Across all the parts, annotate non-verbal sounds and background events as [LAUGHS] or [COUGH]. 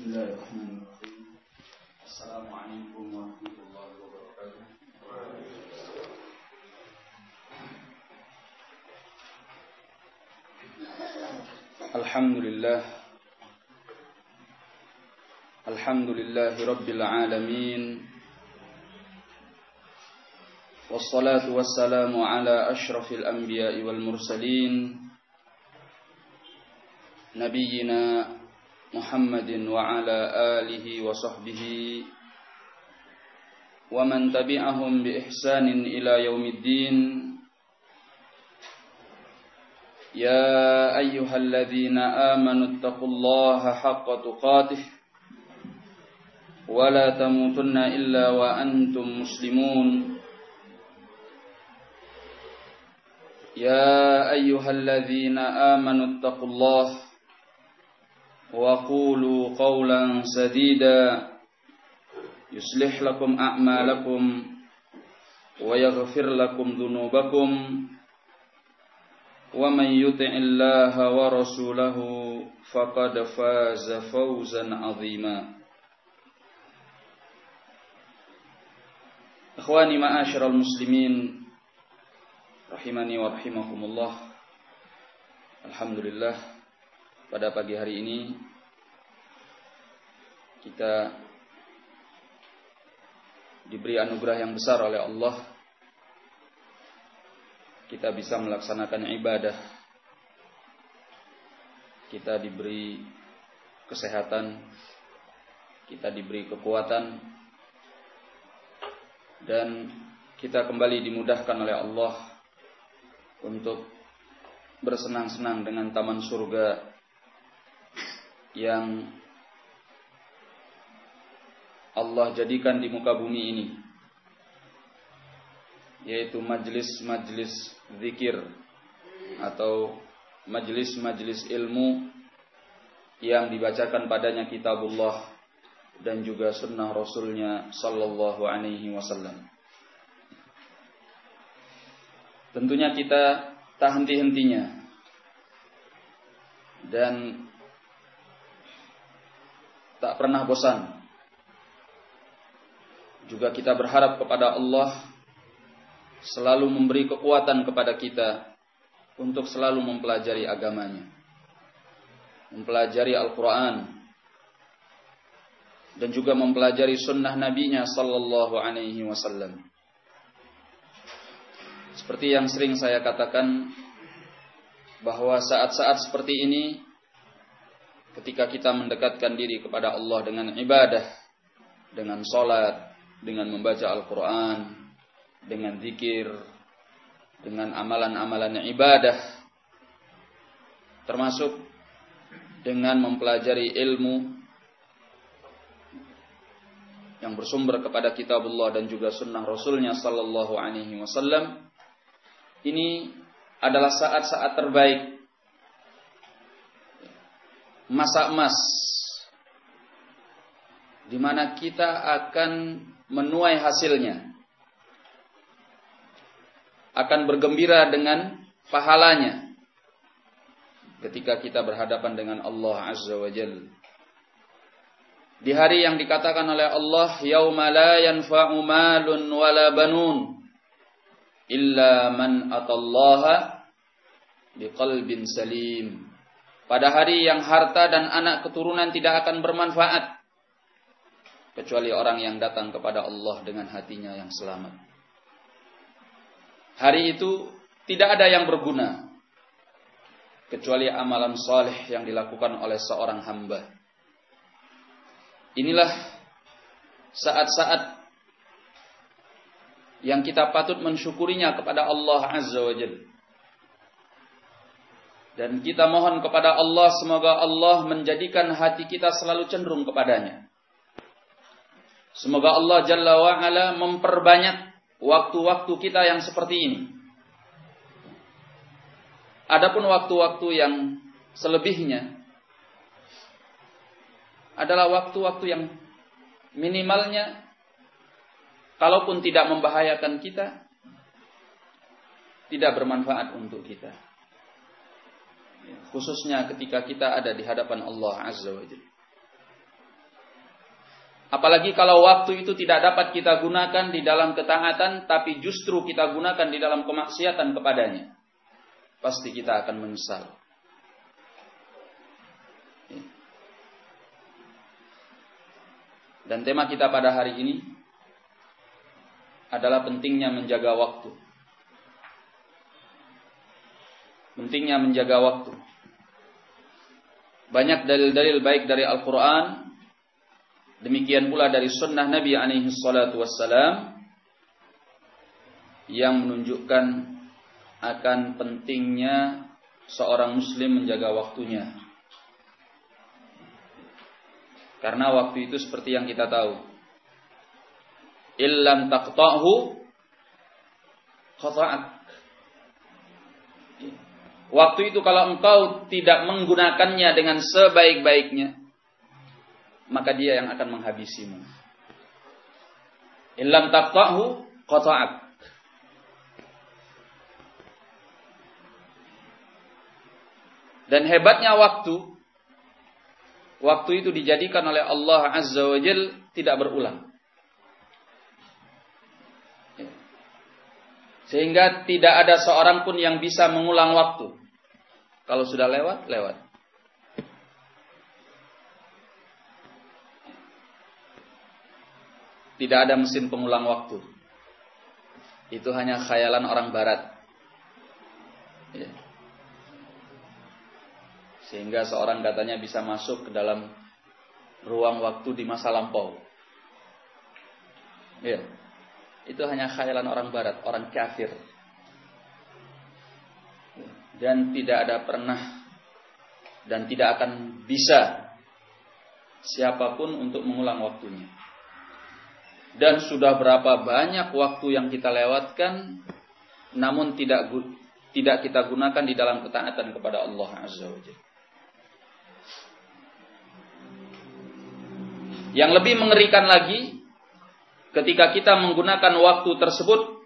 بسم الله الرحمن الرحيم. السلام عليكم ورحمة الله وبركاته. الحمد لله. الحمد لله رب العالمين. والصلاة والسلام على أشرف الأنبياء والمرسلين. نبينا محمد وعلى آله وصحبه ومن تبعهم بإحسان إلى يوم الدين. يا أيها الذين آمنوا اتقوا الله حق تقاته ولا تموتن إلا وأنتم مسلمون. يا أيها الذين آمنوا اتقوا الله وقولوا قولا سديدا. يصلح لكم أعمالكم ويغفر لكم ذنوبكم. ومن يطع الله ورسوله فقد فاز فوزا عظيما. إخواني معاشر المسلمين rahimani wa rahimakumullah Alhamdulillah pada pagi hari ini kita diberi anugerah yang besar oleh Allah. Kita bisa melaksanakan ibadah. Kita diberi kesehatan. Kita diberi kekuatan. Dan kita kembali dimudahkan oleh Allah untuk bersenang-senang dengan taman surga yang Allah jadikan di muka bumi ini yaitu majlis-majlis zikir atau majlis-majlis ilmu yang dibacakan padanya kitabullah dan juga sunnah rasulnya sallallahu alaihi wasallam. Tentunya kita tak henti-hentinya. Dan tak pernah bosan. Juga kita berharap kepada Allah selalu memberi kekuatan kepada kita untuk selalu mempelajari agamanya. Mempelajari Al-Quran. Dan juga mempelajari sunnah nabinya sallallahu alaihi wasallam. Seperti yang sering saya katakan bahwa saat-saat seperti ini ketika kita mendekatkan diri kepada Allah dengan ibadah, dengan salat, dengan membaca Al-Qur'an, dengan zikir, dengan amalan-amalan ibadah termasuk dengan mempelajari ilmu yang bersumber kepada kitabullah dan juga sunnah rasulnya sallallahu alaihi wasallam ini adalah saat-saat terbaik masa emas di mana kita akan menuai hasilnya akan bergembira dengan pahalanya ketika kita berhadapan dengan Allah Azza wa Jalla di hari yang dikatakan oleh Allah yauma la yanfa'u malun wala banun illa man atallaha biqalbin salim. Pada hari yang harta dan anak keturunan tidak akan bermanfaat kecuali orang yang datang kepada Allah dengan hatinya yang selamat. Hari itu tidak ada yang berguna kecuali amalan saleh yang dilakukan oleh seorang hamba. Inilah saat-saat yang kita patut mensyukurinya kepada Allah Azza wa Jalla. Dan kita mohon kepada Allah semoga Allah menjadikan hati kita selalu cenderung kepadanya. Semoga Allah Jalla wa Ala memperbanyak waktu-waktu kita yang seperti ini. Adapun waktu-waktu yang selebihnya adalah waktu-waktu yang minimalnya kalaupun tidak membahayakan kita, tidak bermanfaat untuk kita. Khususnya ketika kita ada di hadapan Allah Azza wa Jalla. Apalagi kalau waktu itu tidak dapat kita gunakan di dalam ketaatan, tapi justru kita gunakan di dalam kemaksiatan kepadanya. Pasti kita akan menyesal. Dan tema kita pada hari ini adalah pentingnya menjaga waktu. Pentingnya menjaga waktu. Banyak dalil-dalil baik dari Al-Quran, demikian pula dari sunnah Nabi alaihi salatu yang menunjukkan akan pentingnya seorang muslim menjaga waktunya. Karena waktu itu seperti yang kita tahu. Illam taqta'hu khata'at. Waktu itu kalau engkau tidak menggunakannya dengan sebaik-baiknya, maka dia yang akan menghabisimu. Illam taqta'hu qata'ak. Dan hebatnya waktu, waktu itu dijadikan oleh Allah Azza wa Jal tidak berulang. Sehingga tidak ada seorang pun yang bisa mengulang waktu. Kalau sudah lewat, lewat. Tidak ada mesin pengulang waktu. Itu hanya khayalan orang barat. Ya. Sehingga seorang katanya bisa masuk ke dalam ruang waktu di masa lampau. Ya. Itu hanya khayalan orang barat, orang kafir dan tidak ada pernah dan tidak akan bisa siapa pun untuk mengulang waktunya. Dan sudah berapa banyak waktu yang kita lewatkan namun tidak tidak kita gunakan di dalam ketaatan kepada Allah Azza wa Yang lebih mengerikan lagi ketika kita menggunakan waktu tersebut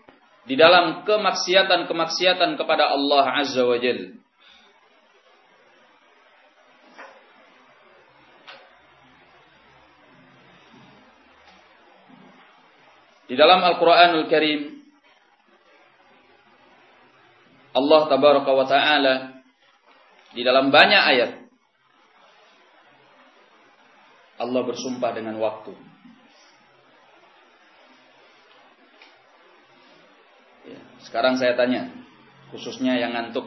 di dalam kemaksiatan-kemaksiatan kepada Allah Azza wa Jal. Di dalam Al-Quranul Karim, Allah Tabaraka wa Ta'ala di dalam banyak ayat Allah bersumpah dengan waktu. Sekarang saya tanya, khususnya yang ngantuk.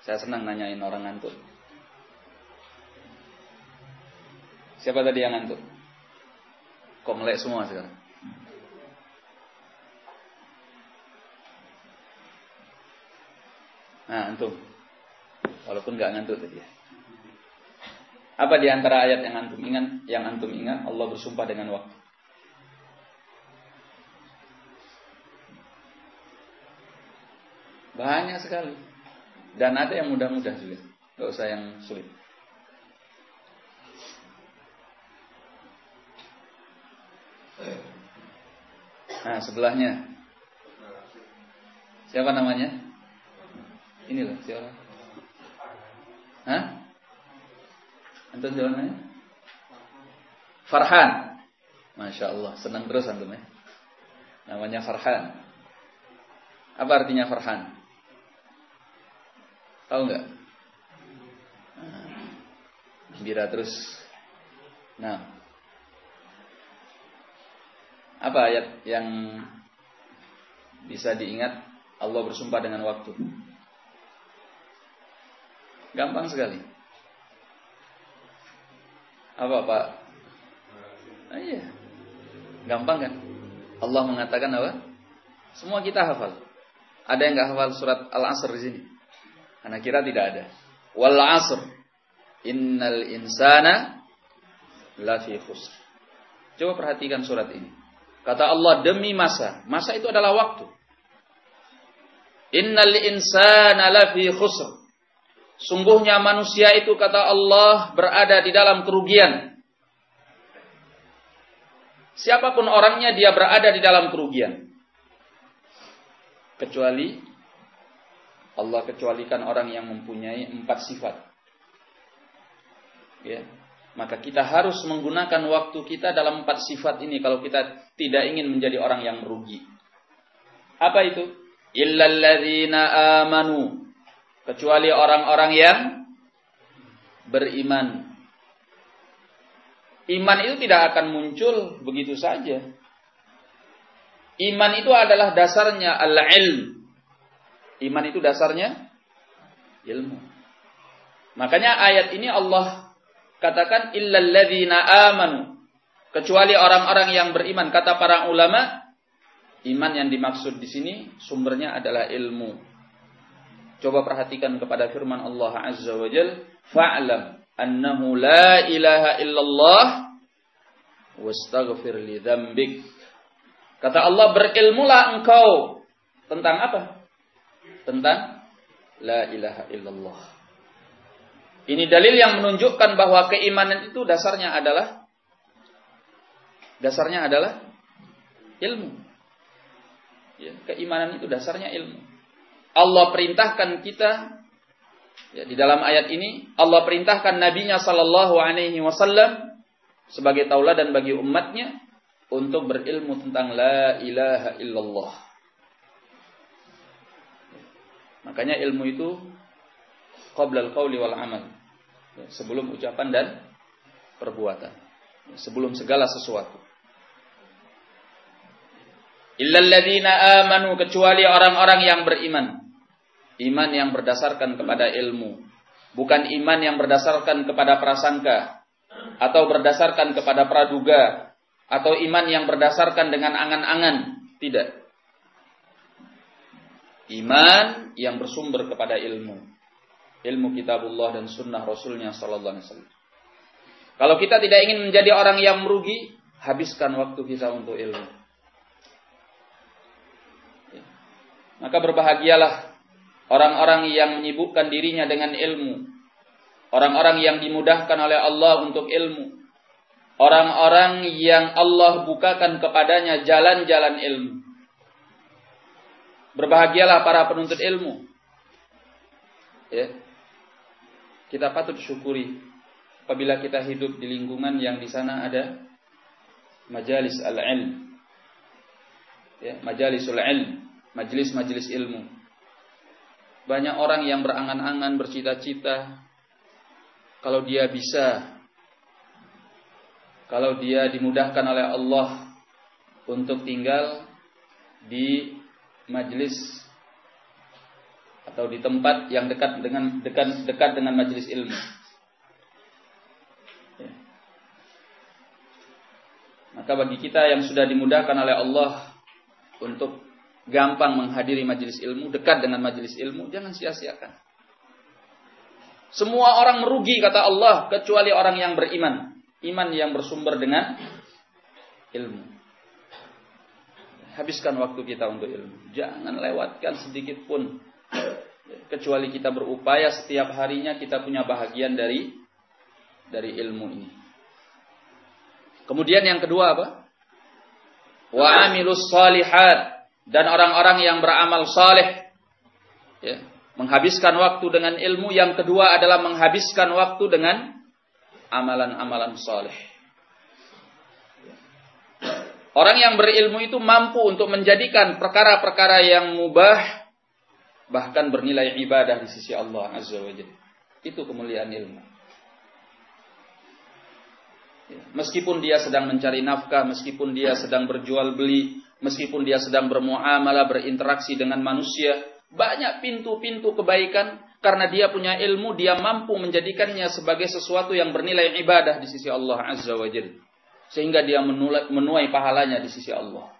Saya senang nanyain orang ngantuk. Siapa tadi yang ngantuk? Kok melek semua sekarang? Nah, antum. Walaupun nggak ngantuk tadi ya. Apa di antara ayat yang antum ingat? Yang antum ingat Allah bersumpah dengan waktu. Banyak sekali. Dan ada yang mudah-mudah juga. Gak usah yang sulit. Nah, sebelahnya. Siapa namanya? Ini loh, siapa? Hah? Antum siapa namanya? Farhan. Masya Allah, senang terus antum ya. Namanya Farhan. Apa artinya Farhan? Tahu nggak? Gembira terus. Nah, apa ayat yang bisa diingat Allah bersumpah dengan waktu? Gampang sekali. Apa Pak? Ah, iya. Gampang kan? Allah mengatakan apa? Semua kita hafal. Ada yang nggak hafal surat Al-Asr di sini? Anak kira tidak ada. Wal asr. Innal insana lafi khusr. Coba perhatikan surat ini. Kata Allah demi masa. Masa itu adalah waktu. Innal insana lafi khusr. Sungguhnya manusia itu kata Allah berada di dalam kerugian. Siapa pun orangnya dia berada di dalam kerugian. Kecuali Allah kecualikan orang yang mempunyai empat sifat. Ya. Maka kita harus menggunakan waktu kita dalam empat sifat ini kalau kita tidak ingin menjadi orang yang merugi. Apa itu? Illalladzina amanu. Kecuali orang-orang yang beriman. Iman itu tidak akan muncul begitu saja. Iman itu adalah dasarnya al-ilm. Iman itu dasarnya ilmu. Makanya ayat ini Allah katakan illalladzina amanu. Kecuali orang-orang yang beriman kata para ulama iman yang dimaksud di sini sumbernya adalah ilmu. Coba perhatikan kepada firman Allah azza wa jal fa'lam annahu la ilaha illallah wastaghfir li dzambik kata Allah berilmulah engkau tentang apa tentang la ilaha illallah ini dalil yang menunjukkan bahwa keimanan itu dasarnya adalah dasarnya adalah ilmu. Ya, keimanan itu dasarnya ilmu. Allah perintahkan kita ya, di dalam ayat ini Allah perintahkan nabinya sallallahu alaihi wasallam sebagai tauladan bagi umatnya untuk berilmu tentang la ilaha illallah. Makanya ilmu itu qabla al-qawli wal amal sebelum ucapan dan perbuatan, sebelum segala sesuatu. Illalladzina amanu kecuali orang-orang yang beriman. Iman yang berdasarkan kepada ilmu, bukan iman yang berdasarkan kepada prasangka atau berdasarkan kepada praduga atau iman yang berdasarkan dengan angan-angan, tidak. Iman yang bersumber kepada ilmu ilmu kitabullah dan sunnah rasulnya sallallahu alaihi wasallam. Kalau kita tidak ingin menjadi orang yang merugi, habiskan waktu kita untuk ilmu. Ya. Maka berbahagialah orang-orang yang menyibukkan dirinya dengan ilmu. Orang-orang yang dimudahkan oleh Allah untuk ilmu. Orang-orang yang Allah bukakan kepadanya jalan-jalan ilmu. Berbahagialah para penuntut ilmu. Ya kita patut syukuri apabila kita hidup di lingkungan yang di sana ada majalis al-ilm. Ya, majalisul ilm, majelis-majelis ilmu. Banyak orang yang berangan-angan, bercita-cita kalau dia bisa kalau dia dimudahkan oleh Allah untuk tinggal di majelis atau di tempat yang dekat dengan dekat dekat dengan majelis ilmu. Ya. Maka bagi kita yang sudah dimudahkan oleh Allah untuk gampang menghadiri majelis ilmu, dekat dengan majelis ilmu, jangan sia-siakan. Semua orang merugi kata Allah kecuali orang yang beriman, iman yang bersumber dengan ilmu. Habiskan waktu kita untuk ilmu. Jangan lewatkan sedikit pun kecuali kita berupaya setiap harinya kita punya bahagian dari dari ilmu ini. Kemudian yang kedua apa? Wa amilus salihat dan orang-orang yang beramal saleh ya, menghabiskan waktu dengan ilmu yang kedua adalah menghabiskan waktu dengan amalan-amalan saleh. Orang yang berilmu itu mampu untuk menjadikan perkara-perkara yang mubah bahkan bernilai ibadah di sisi Allah Azza wa Jalla. Itu kemuliaan ilmu. Ya, meskipun dia sedang mencari nafkah, meskipun dia sedang berjual beli, meskipun dia sedang bermuamalah, berinteraksi dengan manusia, banyak pintu-pintu kebaikan karena dia punya ilmu, dia mampu menjadikannya sebagai sesuatu yang bernilai ibadah di sisi Allah Azza wa Jalla. Sehingga dia menuai pahalanya di sisi Allah.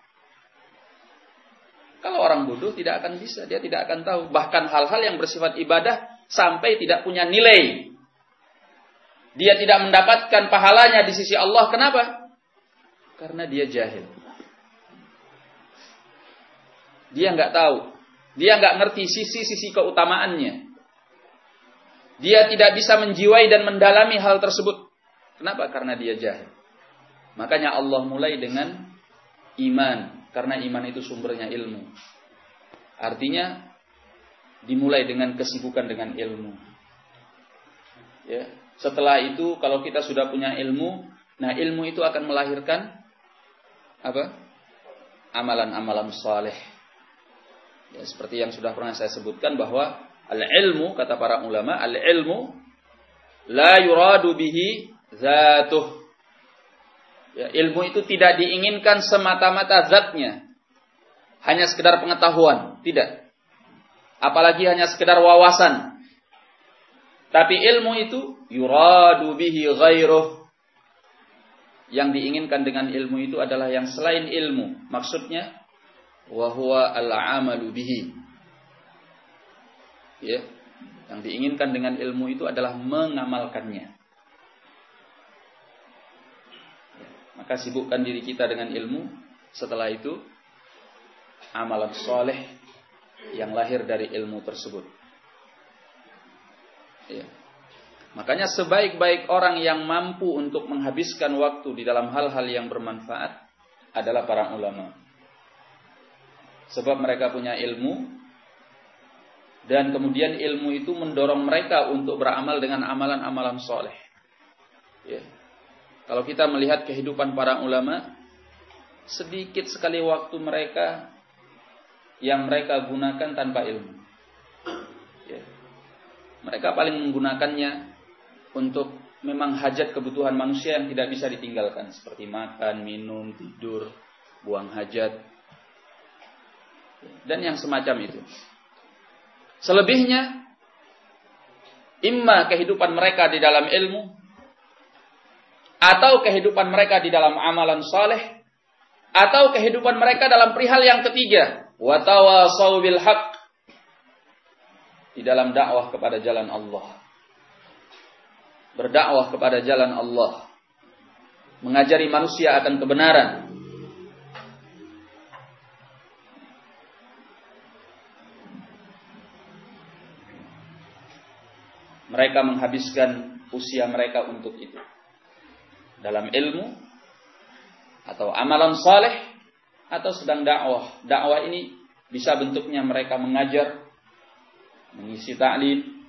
Kalau orang bodoh tidak akan bisa, dia tidak akan tahu. Bahkan hal-hal yang bersifat ibadah sampai tidak punya nilai. Dia tidak mendapatkan pahalanya di sisi Allah. Kenapa? Karena dia jahil. Dia nggak tahu. Dia nggak ngerti sisi-sisi keutamaannya. Dia tidak bisa menjiwai dan mendalami hal tersebut. Kenapa? Karena dia jahil. Makanya Allah mulai dengan iman karena iman itu sumbernya ilmu. Artinya dimulai dengan kesibukan dengan ilmu. Ya, Setelah itu kalau kita sudah punya ilmu, nah ilmu itu akan melahirkan apa? Amalan-amalan saleh. Ya, seperti yang sudah pernah saya sebutkan bahwa al-ilmu kata para ulama, al-ilmu la yuradu bihi zatuh. Ya, ilmu itu tidak diinginkan semata-mata zatnya. Hanya sekedar pengetahuan, tidak. Apalagi hanya sekedar wawasan. Tapi ilmu itu yuradu bihi ghairuh. Yang diinginkan dengan ilmu itu adalah yang selain ilmu. Maksudnya wa huwa al-amalu bihi. Ya. Yang diinginkan dengan ilmu itu adalah mengamalkannya. Maka sibukkan diri kita dengan ilmu. Setelah itu amalan soleh yang lahir dari ilmu tersebut. Ya. Makanya sebaik-baik orang yang mampu untuk menghabiskan waktu di dalam hal-hal yang bermanfaat adalah para ulama. Sebab mereka punya ilmu dan kemudian ilmu itu mendorong mereka untuk beramal dengan amalan-amalan soleh. Ya. Kalau kita melihat kehidupan para ulama, sedikit sekali waktu mereka yang mereka gunakan tanpa ilmu. Ya. Mereka paling menggunakannya untuk memang hajat kebutuhan manusia yang tidak bisa ditinggalkan. Seperti makan, minum, tidur, buang hajat. Dan yang semacam itu. Selebihnya, imma kehidupan mereka di dalam ilmu, atau kehidupan mereka di dalam amalan saleh. Atau kehidupan mereka dalam perihal yang ketiga. Watawasau bil haq di dalam dakwah kepada jalan Allah. Berdakwah kepada jalan Allah. Mengajari manusia akan kebenaran. Mereka menghabiskan usia mereka untuk itu dalam ilmu atau amalan saleh atau sedang dakwah. Dakwah ini bisa bentuknya mereka mengajar, mengisi ta'lim,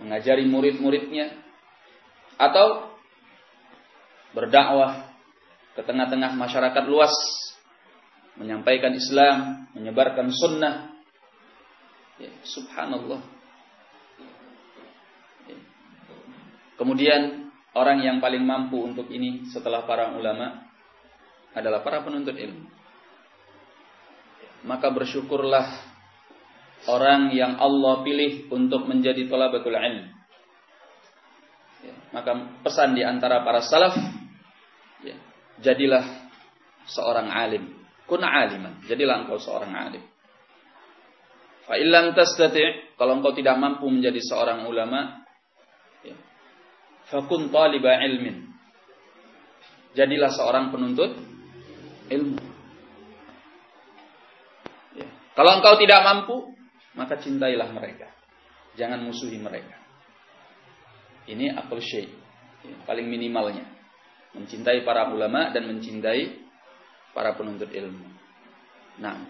mengajari murid-muridnya atau berdakwah ke tengah-tengah masyarakat luas, menyampaikan Islam, menyebarkan sunnah. Ya, subhanallah. Ya. Kemudian orang yang paling mampu untuk ini setelah para ulama adalah para penuntut ilmu. Maka bersyukurlah orang yang Allah pilih untuk menjadi tolabatul ilm. Ya, maka pesan di antara para salaf, ya, jadilah seorang alim. Kuna aliman, jadilah engkau seorang alim. Fa illam kalau engkau tidak mampu menjadi seorang ulama, fakun taliba ilmin. Jadilah seorang penuntut ilmu. Ya. Kalau engkau tidak mampu, maka cintailah mereka. Jangan musuhi mereka. Ini akal syai. Ya, paling minimalnya. Mencintai para ulama dan mencintai para penuntut ilmu. Nah,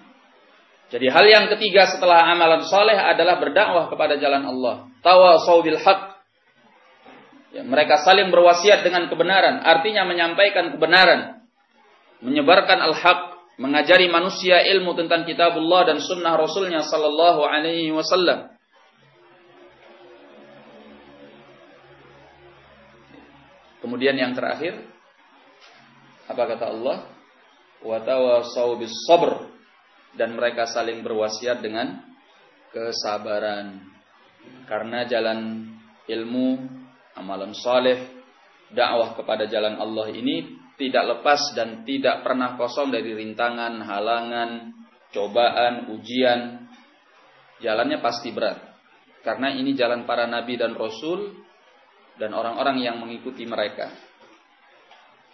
jadi hal yang ketiga setelah amalan soleh adalah berdakwah kepada jalan Allah. Tawasau bil haq Ya, mereka saling berwasiat dengan kebenaran, artinya menyampaikan kebenaran, menyebarkan al-haq, mengajari manusia ilmu tentang kitabullah dan sunnah rasulnya sallallahu alaihi wasallam. Kemudian yang terakhir, apa kata Allah? Watawasau bis sabr dan mereka saling berwasiat dengan kesabaran. Karena jalan ilmu amalan saleh, dakwah kepada jalan Allah ini tidak lepas dan tidak pernah kosong dari rintangan, halangan, cobaan, ujian. Jalannya pasti berat. Karena ini jalan para nabi dan rasul dan orang-orang yang mengikuti mereka.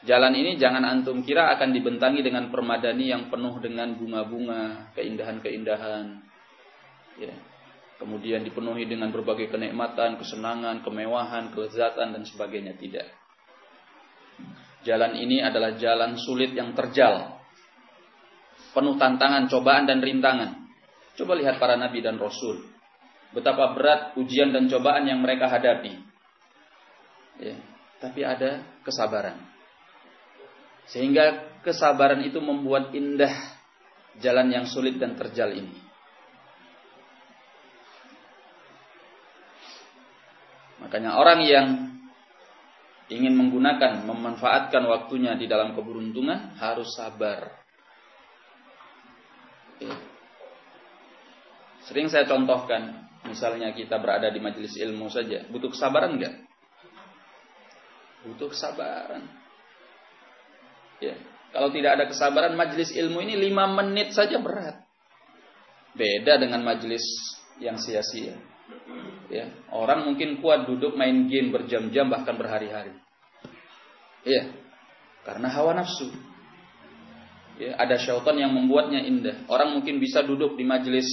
Jalan ini jangan antum kira akan dibentangi dengan permadani yang penuh dengan bunga-bunga, keindahan-keindahan. Ya kemudian dipenuhi dengan berbagai kenikmatan, kesenangan, kemewahan, kelezatan dan sebagainya tidak. Jalan ini adalah jalan sulit yang terjal. Penuh tantangan, cobaan dan rintangan. Coba lihat para nabi dan rasul. Betapa berat ujian dan cobaan yang mereka hadapi. Ya, tapi ada kesabaran. Sehingga kesabaran itu membuat indah jalan yang sulit dan terjal ini. Makanya orang yang ingin menggunakan, memanfaatkan waktunya di dalam keberuntungan harus sabar. Ya. Sering saya contohkan, misalnya kita berada di majelis ilmu saja, butuh kesabaran enggak? Butuh kesabaran. Ya. Kalau tidak ada kesabaran, majelis ilmu ini lima menit saja berat. Beda dengan majelis yang sia-sia. Ya, orang mungkin kuat duduk main game berjam-jam bahkan berhari-hari. Ya, karena hawa nafsu. Ya, ada syaitan yang membuatnya indah. Orang mungkin bisa duduk di majelis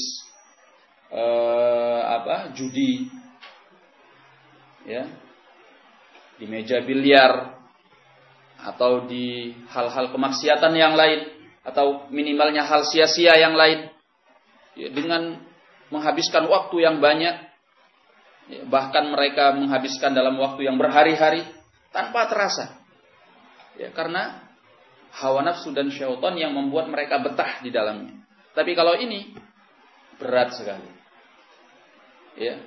eh, apa judi, ya, di meja biliar. Atau di hal-hal kemaksiatan yang lain. Atau minimalnya hal sia-sia yang lain. Ya, dengan menghabiskan waktu yang banyak Ya, bahkan mereka menghabiskan dalam waktu yang berhari-hari tanpa terasa. Ya, karena hawa nafsu dan syaitan yang membuat mereka betah di dalamnya. Tapi kalau ini berat sekali. Ya,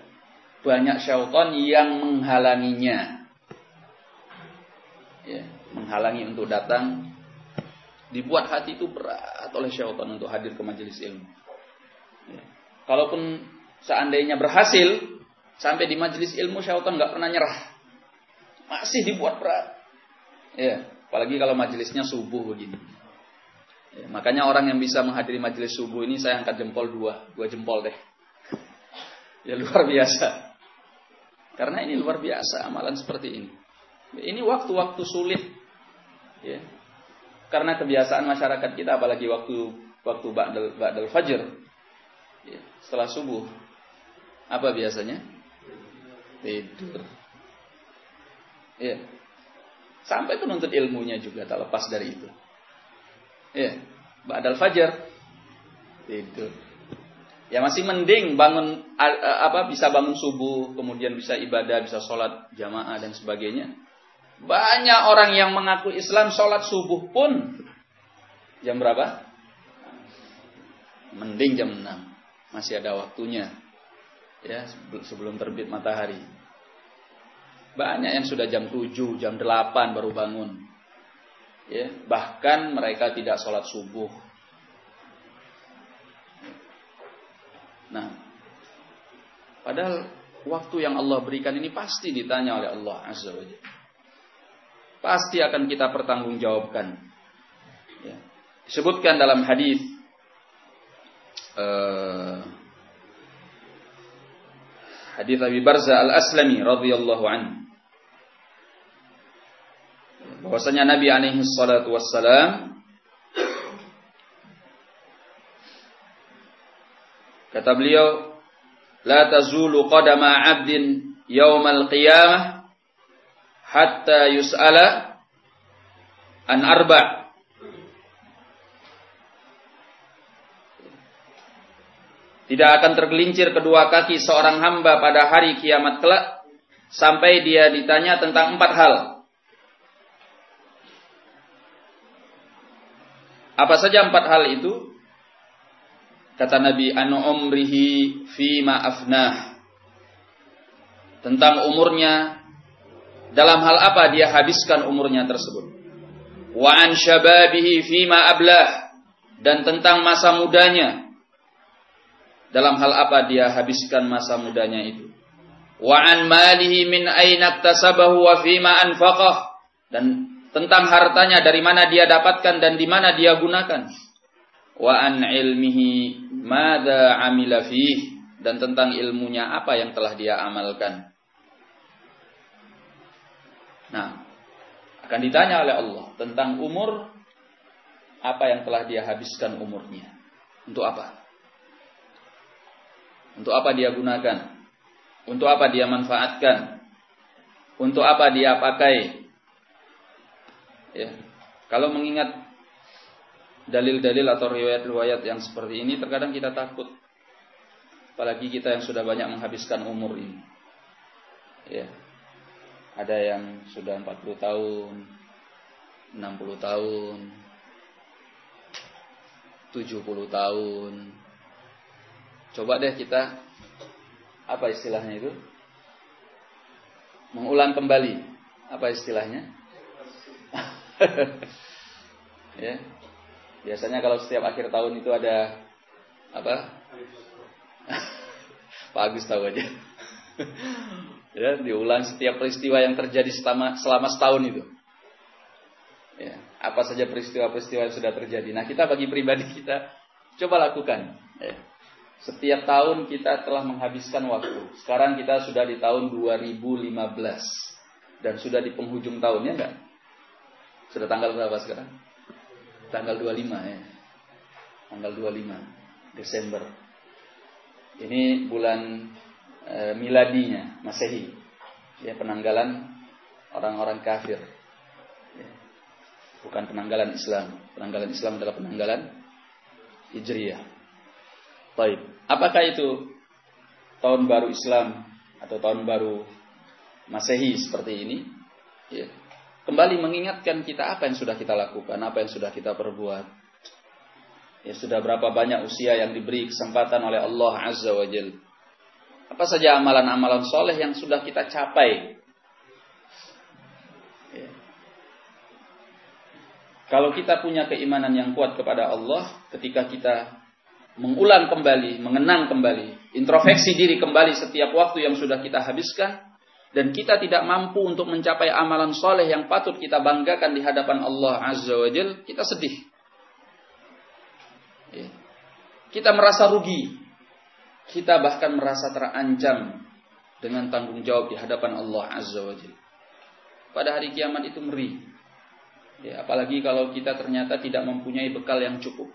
banyak syaitan yang menghalanginya. Ya, menghalangi untuk datang. Dibuat hati itu berat oleh syaitan untuk hadir ke majelis ilmu. Ya. Kalaupun seandainya berhasil, Sampai di majelis ilmu syaitan nggak pernah nyerah. Masih dibuat berat. Ya, apalagi kalau majelisnya subuh begini. Ya, makanya orang yang bisa menghadiri majelis subuh ini saya angkat jempol dua, dua jempol deh. Ya luar biasa. Karena ini luar biasa amalan seperti ini. Ini waktu-waktu sulit. Ya. Karena kebiasaan masyarakat kita apalagi waktu waktu ba'dal, ba'dal fajr. Ya, setelah subuh. Apa biasanya? Tidur. Ya. Sampai penuntut ilmunya juga tak lepas dari itu. Ya. Ba'dal fajar tidur. Ya masih mending bangun apa bisa bangun subuh, kemudian bisa ibadah, bisa sholat jamaah dan sebagainya. Banyak orang yang mengaku Islam sholat subuh pun jam berapa? Mending jam 6. Masih ada waktunya ya sebelum terbit matahari. Banyak yang sudah jam 7, jam 8 baru bangun. Ya, bahkan mereka tidak sholat subuh. Nah, padahal waktu yang Allah berikan ini pasti ditanya oleh Allah Azza wa Pasti akan kita pertanggungjawabkan. Ya. Disebutkan dalam hadis uh, Hadis Abi Barza Al-Aslami radhiyallahu anhu. Bahwasanya Nabi alaihi salatu wassalam kata beliau la tazulu qadama 'abdin yaumal qiyamah hatta yus'ala an arba' Tidak akan tergelincir kedua kaki seorang hamba pada hari kiamat kelak sampai dia ditanya tentang empat hal. Apa saja empat hal itu? Kata Nabi anu umrihi fi afnah. Tentang umurnya dalam hal apa dia habiskan umurnya tersebut. Wa an syababihi fi ablah dan tentang masa mudanya dalam hal apa dia habiskan masa mudanya itu. Wa an malihi min aina tasabahu wa fima anfaqah dan tentang hartanya dari mana dia dapatkan dan di mana dia gunakan. Wa an ilmihi madza amila fih dan tentang ilmunya apa yang telah dia amalkan. Nah, akan ditanya oleh Allah tentang umur apa yang telah dia habiskan umurnya. Untuk apa? Untuk apa dia gunakan? Untuk apa dia manfaatkan? Untuk apa dia pakai? Ya. Kalau mengingat dalil-dalil atau riwayat-riwayat yang seperti ini, terkadang kita takut. Apalagi kita yang sudah banyak menghabiskan umur ini. Ya. Ada yang sudah 40 tahun, 60 tahun, 70 tahun. Coba deh kita apa istilahnya itu? Mengulang kembali. Apa istilahnya? [LAUGHS] ya. Biasanya kalau setiap akhir tahun itu ada apa? [LAUGHS] Pak Agus tahu aja. [LAUGHS] ya, diulang setiap peristiwa yang terjadi selama selama setahun itu. Ya, apa saja peristiwa-peristiwa yang sudah terjadi. Nah, kita bagi pribadi kita coba lakukan. Ya. Setiap tahun kita telah menghabiskan waktu. Sekarang kita sudah di tahun 2015 dan sudah di penghujung tahunnya enggak? Sudah tanggal berapa sekarang? Tanggal 25 ya. Tanggal 25 Desember. Ini bulan e, miladinya, Masehi. Ya, penanggalan orang-orang kafir. Ya. Bukan penanggalan Islam. Penanggalan Islam adalah penanggalan Hijriyah. Baik. Apakah itu tahun baru Islam atau tahun baru Masehi seperti ini? Ya. Kembali mengingatkan kita apa yang sudah kita lakukan, apa yang sudah kita perbuat. Ya sudah berapa banyak usia yang diberi kesempatan oleh Allah Azza wa Jal. Apa saja amalan-amalan soleh yang sudah kita capai. Ya. Kalau kita punya keimanan yang kuat kepada Allah, ketika kita mengulang kembali, mengenang kembali, introspeksi diri kembali setiap waktu yang sudah kita habiskan, dan kita tidak mampu untuk mencapai amalan soleh yang patut kita banggakan di hadapan Allah Azza wa Jal, kita sedih. Ya. Kita merasa rugi. Kita bahkan merasa terancam dengan tanggung jawab di hadapan Allah Azza wa Jalla. Pada hari kiamat itu meri. Ya, apalagi kalau kita ternyata tidak mempunyai bekal yang cukup.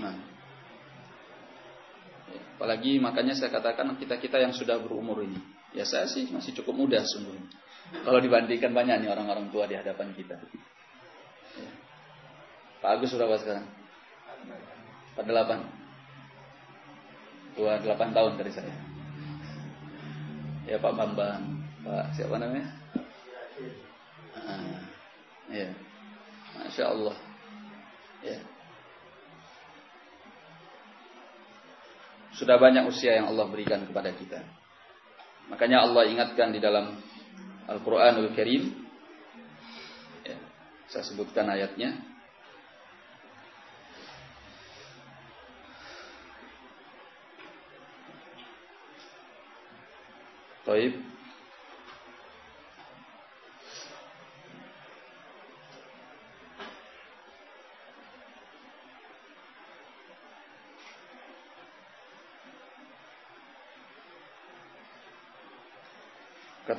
Nah, ya, apalagi makanya saya katakan kita kita yang sudah berumur ini, ya saya sih masih cukup muda sungguh. Kalau dibandingkan banyak nih orang-orang tua di hadapan kita. Pak Agus berapa sekarang? 48 28 tahun dari saya Ya Pak Bambang Pak siapa namanya? Ah, ya Masya Allah Ya Sudah banyak usia yang Allah berikan kepada kita. Makanya Allah ingatkan di dalam Al-Quranul Karim. Ya, Saya sebutkan ayatnya. Taib.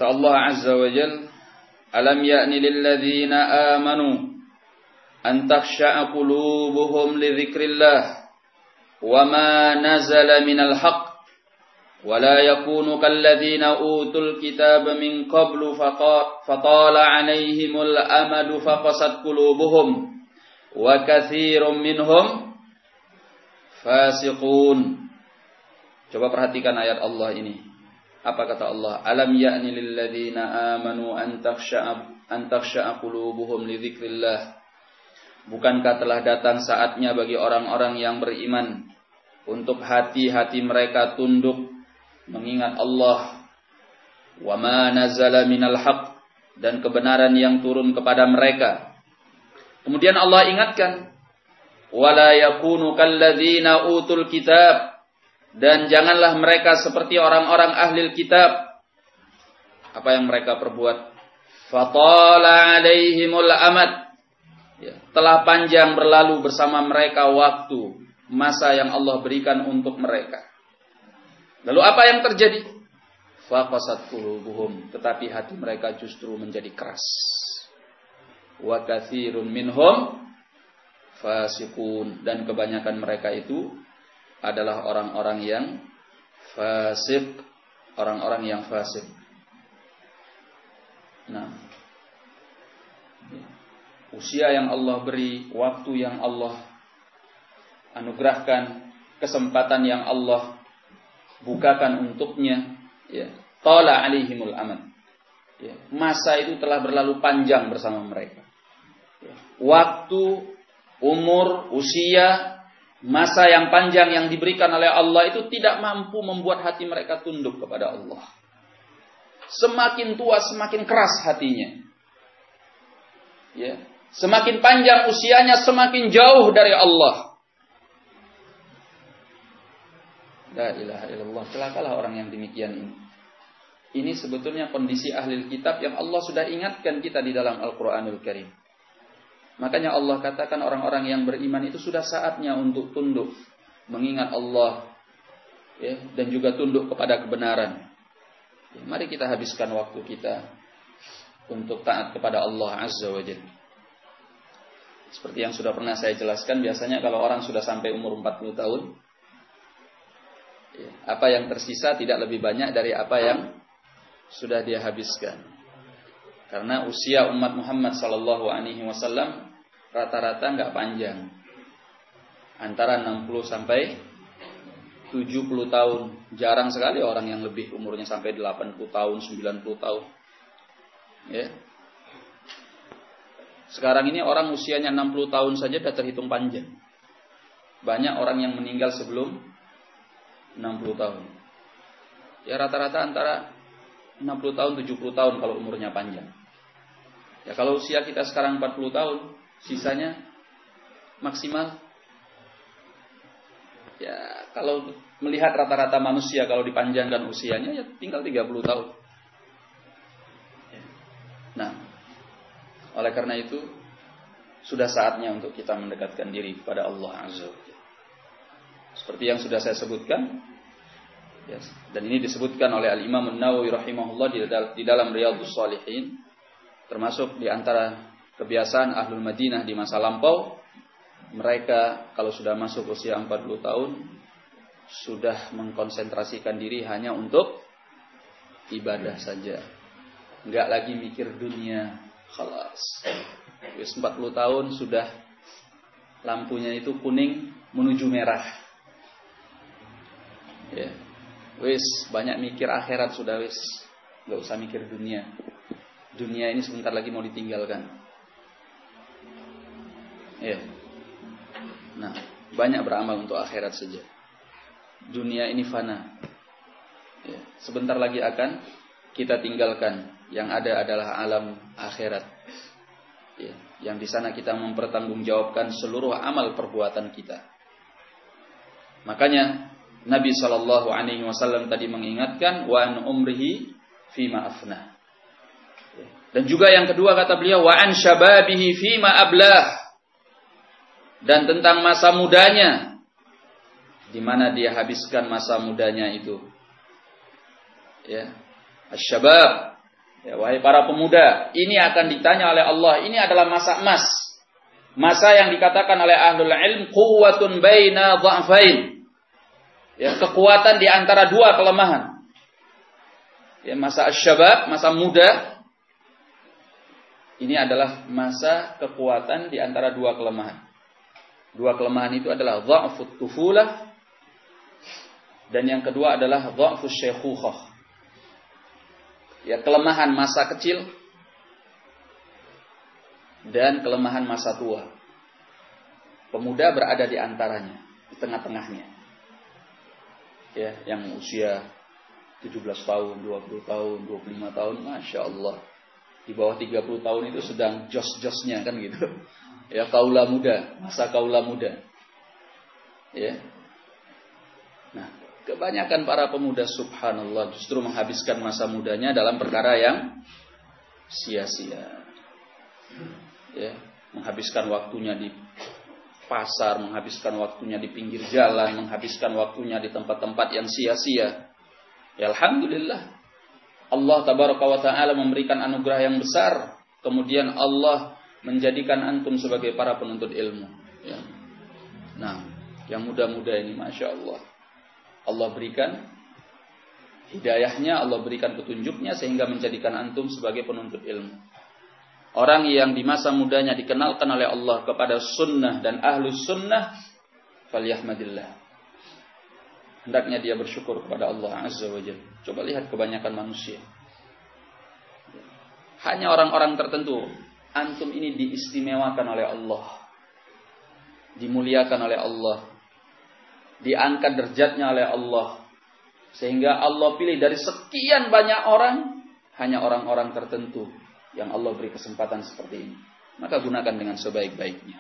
Kata Allah Azza wa Jal, Alam ya'ni lilladzina amanu an takhsha'a qulubuhum li dzikrillah wa ma nazala minal haqq wa la yakunu kalladzina utul kitab min qablu fatala 'alaihimul amadu faqasat qulubuhum wa katsirum minhum fasiqun. Coba perhatikan ayat Allah ini. Apa kata Allah? Alam ya'ni lilladzina amanu an takhsha'a qulubuhum li dzikrillah. Bukankah telah datang saatnya bagi orang-orang yang beriman untuk hati-hati mereka tunduk mengingat Allah wa ma nazala minal haq dan kebenaran yang turun kepada mereka. Kemudian Allah ingatkan wala yakunu kalladzina utul kitab dan janganlah mereka seperti orang-orang ahli kitab apa yang mereka perbuat fatala alaihimul amad ya, telah panjang berlalu bersama mereka waktu masa yang Allah berikan untuk mereka Lalu apa yang terjadi? Faqasat qulubuhum, tetapi hati mereka justru menjadi keras. Wa katsirun minhum fasikun dan kebanyakan mereka itu adalah orang-orang yang fasik, orang-orang yang fasik. Nah, usia yang Allah beri, waktu yang Allah anugerahkan, kesempatan yang Allah bukakan untuknya ya Tala alaihimul aman. Ya, masa itu telah berlalu panjang bersama mereka. Ya, waktu, umur, usia, masa yang panjang yang diberikan oleh Allah itu tidak mampu membuat hati mereka tunduk kepada Allah. Semakin tua semakin keras hatinya. Ya, semakin panjang usianya semakin jauh dari Allah. La ilaha illallah. Celakalah orang yang demikian ini. Ini sebetulnya kondisi ahli kitab yang Allah sudah ingatkan kita di dalam Al-Quranul Karim. Makanya Allah katakan orang-orang yang beriman itu sudah saatnya untuk tunduk. Mengingat Allah. Ya, dan juga tunduk kepada kebenaran. Ya, mari kita habiskan waktu kita untuk taat kepada Allah Azza wa Jalla. Seperti yang sudah pernah saya jelaskan, biasanya kalau orang sudah sampai umur 40 tahun, ya, apa yang tersisa tidak lebih banyak dari apa yang sudah dia habiskan. Karena usia umat Muhammad Sallallahu Alaihi Wasallam rata-rata nggak panjang, antara 60 sampai 70 tahun. Jarang sekali orang yang lebih umurnya sampai 80 tahun, 90 tahun. Ya. Sekarang ini orang usianya 60 tahun saja sudah terhitung panjang. Banyak orang yang meninggal sebelum 60 tahun. Ya rata-rata antara 60 tahun 70 tahun kalau umurnya panjang. Ya kalau usia kita sekarang 40 tahun, sisanya maksimal ya kalau melihat rata-rata manusia kalau dipanjangkan usianya ya tinggal 30 tahun. Nah, oleh karena itu sudah saatnya untuk kita mendekatkan diri kepada Allah Azza wa seperti yang sudah saya sebutkan, yes. dan ini disebutkan oleh Al Imam Nawawi rahimahullah di dalam Riyadhus Salihin, termasuk di antara kebiasaan ahlul Madinah di masa lampau, mereka kalau sudah masuk usia 40 tahun sudah mengkonsentrasikan diri hanya untuk ibadah saja. Enggak lagi mikir dunia. Wis 40 tahun sudah lampunya itu kuning menuju merah. Ya. Wis banyak mikir akhirat sudah wis. Gak usah mikir dunia. Dunia ini sebentar lagi mau ditinggalkan. Ya. Nah, banyak beramal untuk akhirat saja. Dunia ini fana. Ya. Sebentar lagi akan kita tinggalkan. Yang ada adalah alam akhirat. Ya. Yang di sana kita mempertanggungjawabkan seluruh amal perbuatan kita. Makanya Nabi Shallallahu Alaihi Wasallam tadi mengingatkan wa an umrihi fi afna. Dan juga yang kedua kata beliau wa an syababihi fi ablah. Dan tentang masa mudanya di mana dia habiskan masa mudanya itu. Ya. Asyabab. Ya, wahai para pemuda, ini akan ditanya oleh Allah. Ini adalah masa emas. Masa yang dikatakan oleh ahlul ilm quwwatun baina dha'fain Ya, kekuatan di antara dua kelemahan. Ya, masa syabab, masa muda. Ini adalah masa kekuatan di antara dua kelemahan. Dua kelemahan itu adalah dha'fut tufulah dan yang kedua adalah dha'fus syekhukhah. Ya, kelemahan masa kecil dan kelemahan masa tua. Pemuda berada di antaranya, di tengah-tengahnya ya yang usia 17 tahun, 20 tahun, 25 tahun, masya Allah. Di bawah 30 tahun itu sedang jos-josnya kan gitu. Ya kaula muda, masa kaula muda. Ya. Nah, kebanyakan para pemuda subhanallah justru menghabiskan masa mudanya dalam perkara yang sia-sia. Ya, menghabiskan waktunya di pasar, menghabiskan waktunya di pinggir jalan, menghabiskan waktunya di tempat-tempat yang sia-sia. Ya Alhamdulillah. Allah tabaraka wa ta'ala memberikan anugerah yang besar. Kemudian Allah menjadikan antum sebagai para penuntut ilmu. Ya. Nah, yang muda-muda ini Masya Allah. Allah berikan hidayahnya, Allah berikan petunjuknya sehingga menjadikan antum sebagai penuntut ilmu. Orang yang di masa mudanya dikenalkan oleh Allah kepada sunnah dan ahlus sunnah, falyahmadillah. Hendaknya dia bersyukur kepada Allah Azza wa Jalla. Coba lihat kebanyakan manusia. Hanya orang-orang tertentu. Antum ini diistimewakan oleh Allah. Dimuliakan oleh Allah. Diangkat derajatnya oleh Allah. Sehingga Allah pilih dari sekian banyak orang. Hanya orang-orang tertentu. Yang Allah beri kesempatan seperti ini. Maka gunakan dengan sebaik-baiknya.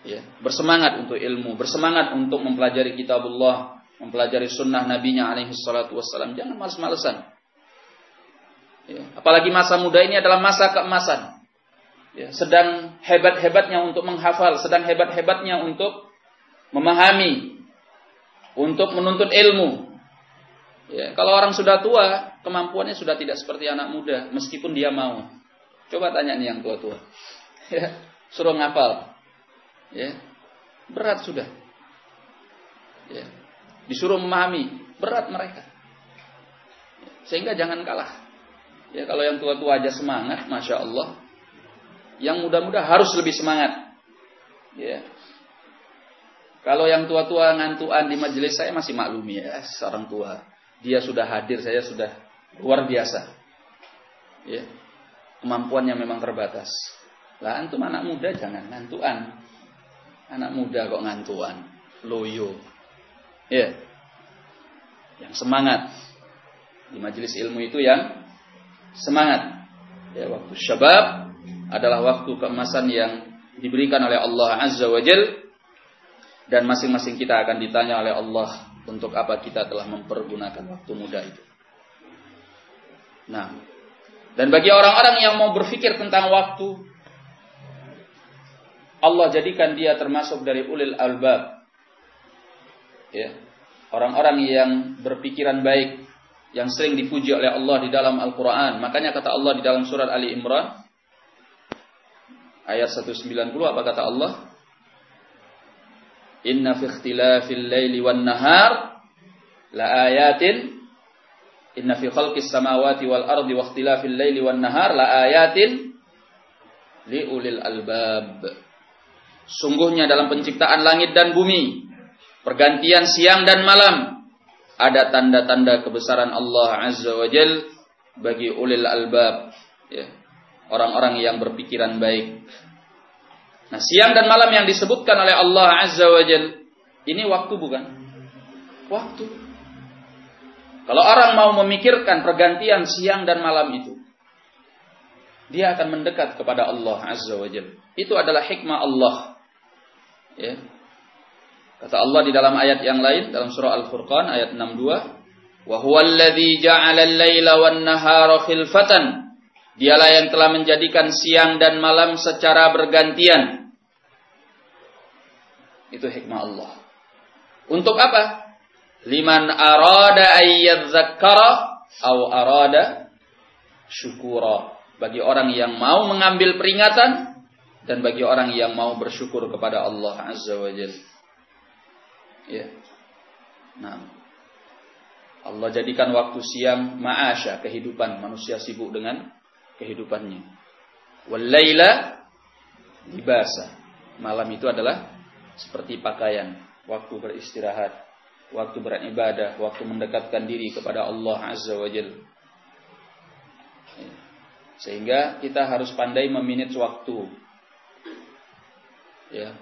Ya, bersemangat untuk ilmu, bersemangat untuk mempelajari kitabullah, mempelajari sunnah nabinya alaihi salatu wassalam. Jangan males-malesan. Ya. Apalagi masa muda ini adalah masa keemasan. Ya. Sedang hebat-hebatnya untuk menghafal, sedang hebat-hebatnya untuk memahami, untuk menuntut ilmu. Ya. Kalau orang sudah tua, kemampuannya sudah tidak seperti anak muda, meskipun dia mau. Coba tanya nih yang tua-tua. Ya. Suruh ngapal. Ya. Berat sudah. Ya. Disuruh memahami, berat mereka. Sehingga jangan kalah. Ya kalau yang tua-tua aja semangat, masya Allah. Yang muda-muda harus lebih semangat. Ya. Kalau yang tua-tua ngantuan di majelis saya masih maklum ya, seorang tua. Dia sudah hadir, saya sudah luar biasa. Ya. Kemampuannya memang terbatas. Lah antum anak muda jangan ngantuan. Anak muda kok ngantuan, loyo. Ya. Yang semangat. Di majelis ilmu itu yang semangat. Ya, waktu syabab adalah waktu keemasan yang diberikan oleh Allah Azza wa Jal dan masing-masing kita akan ditanya oleh Allah untuk apa kita telah mempergunakan waktu muda itu. Nah, dan bagi orang-orang yang mau berpikir tentang waktu, Allah jadikan dia termasuk dari ulil albab. Ya, orang-orang yang berpikiran baik, yang sering dipuji oleh Allah di dalam Al-Quran. Makanya kata Allah di dalam surat Ali Imran, ayat 190, apa kata Allah? Inna fi ikhtilafil laili wan nahar la ayatin Inna fi khalqis samawati wal ardi wa ikhtilafil laili wan nahar la ayatin li ulil albab. Sungguhnya dalam penciptaan langit dan bumi, pergantian siang dan malam, ada tanda-tanda kebesaran Allah Azza wa Jal bagi ulil albab ya. orang-orang yang berpikiran baik. Nah siang dan malam yang disebutkan oleh Allah Azza wa Jal ini waktu bukan? Waktu. Kalau orang mau memikirkan pergantian siang dan malam itu dia akan mendekat kepada Allah Azza wa Jal. Itu adalah hikmah Allah. Ya Kata Allah di dalam ayat yang lain dalam surah Al-Furqan ayat 62, "Wa huwallazi ja'ala al-laila wan-nahara khilfatan." Dialah yang telah menjadikan siang dan malam secara bergantian. Itu hikmah Allah. Untuk apa? Liman arada ayyadzakkara aw arada syukura. Bagi orang yang mau mengambil peringatan dan bagi orang yang mau bersyukur kepada Allah Azza wa Jalla. Ya. Nah, Allah jadikan waktu siang ma'asya, kehidupan manusia sibuk dengan kehidupannya. Walaila libasa. Malam itu adalah seperti pakaian, waktu beristirahat, waktu beribadah, waktu mendekatkan diri kepada Allah Azza wa Jalla. Ya. Sehingga kita harus pandai meminit waktu. Ya,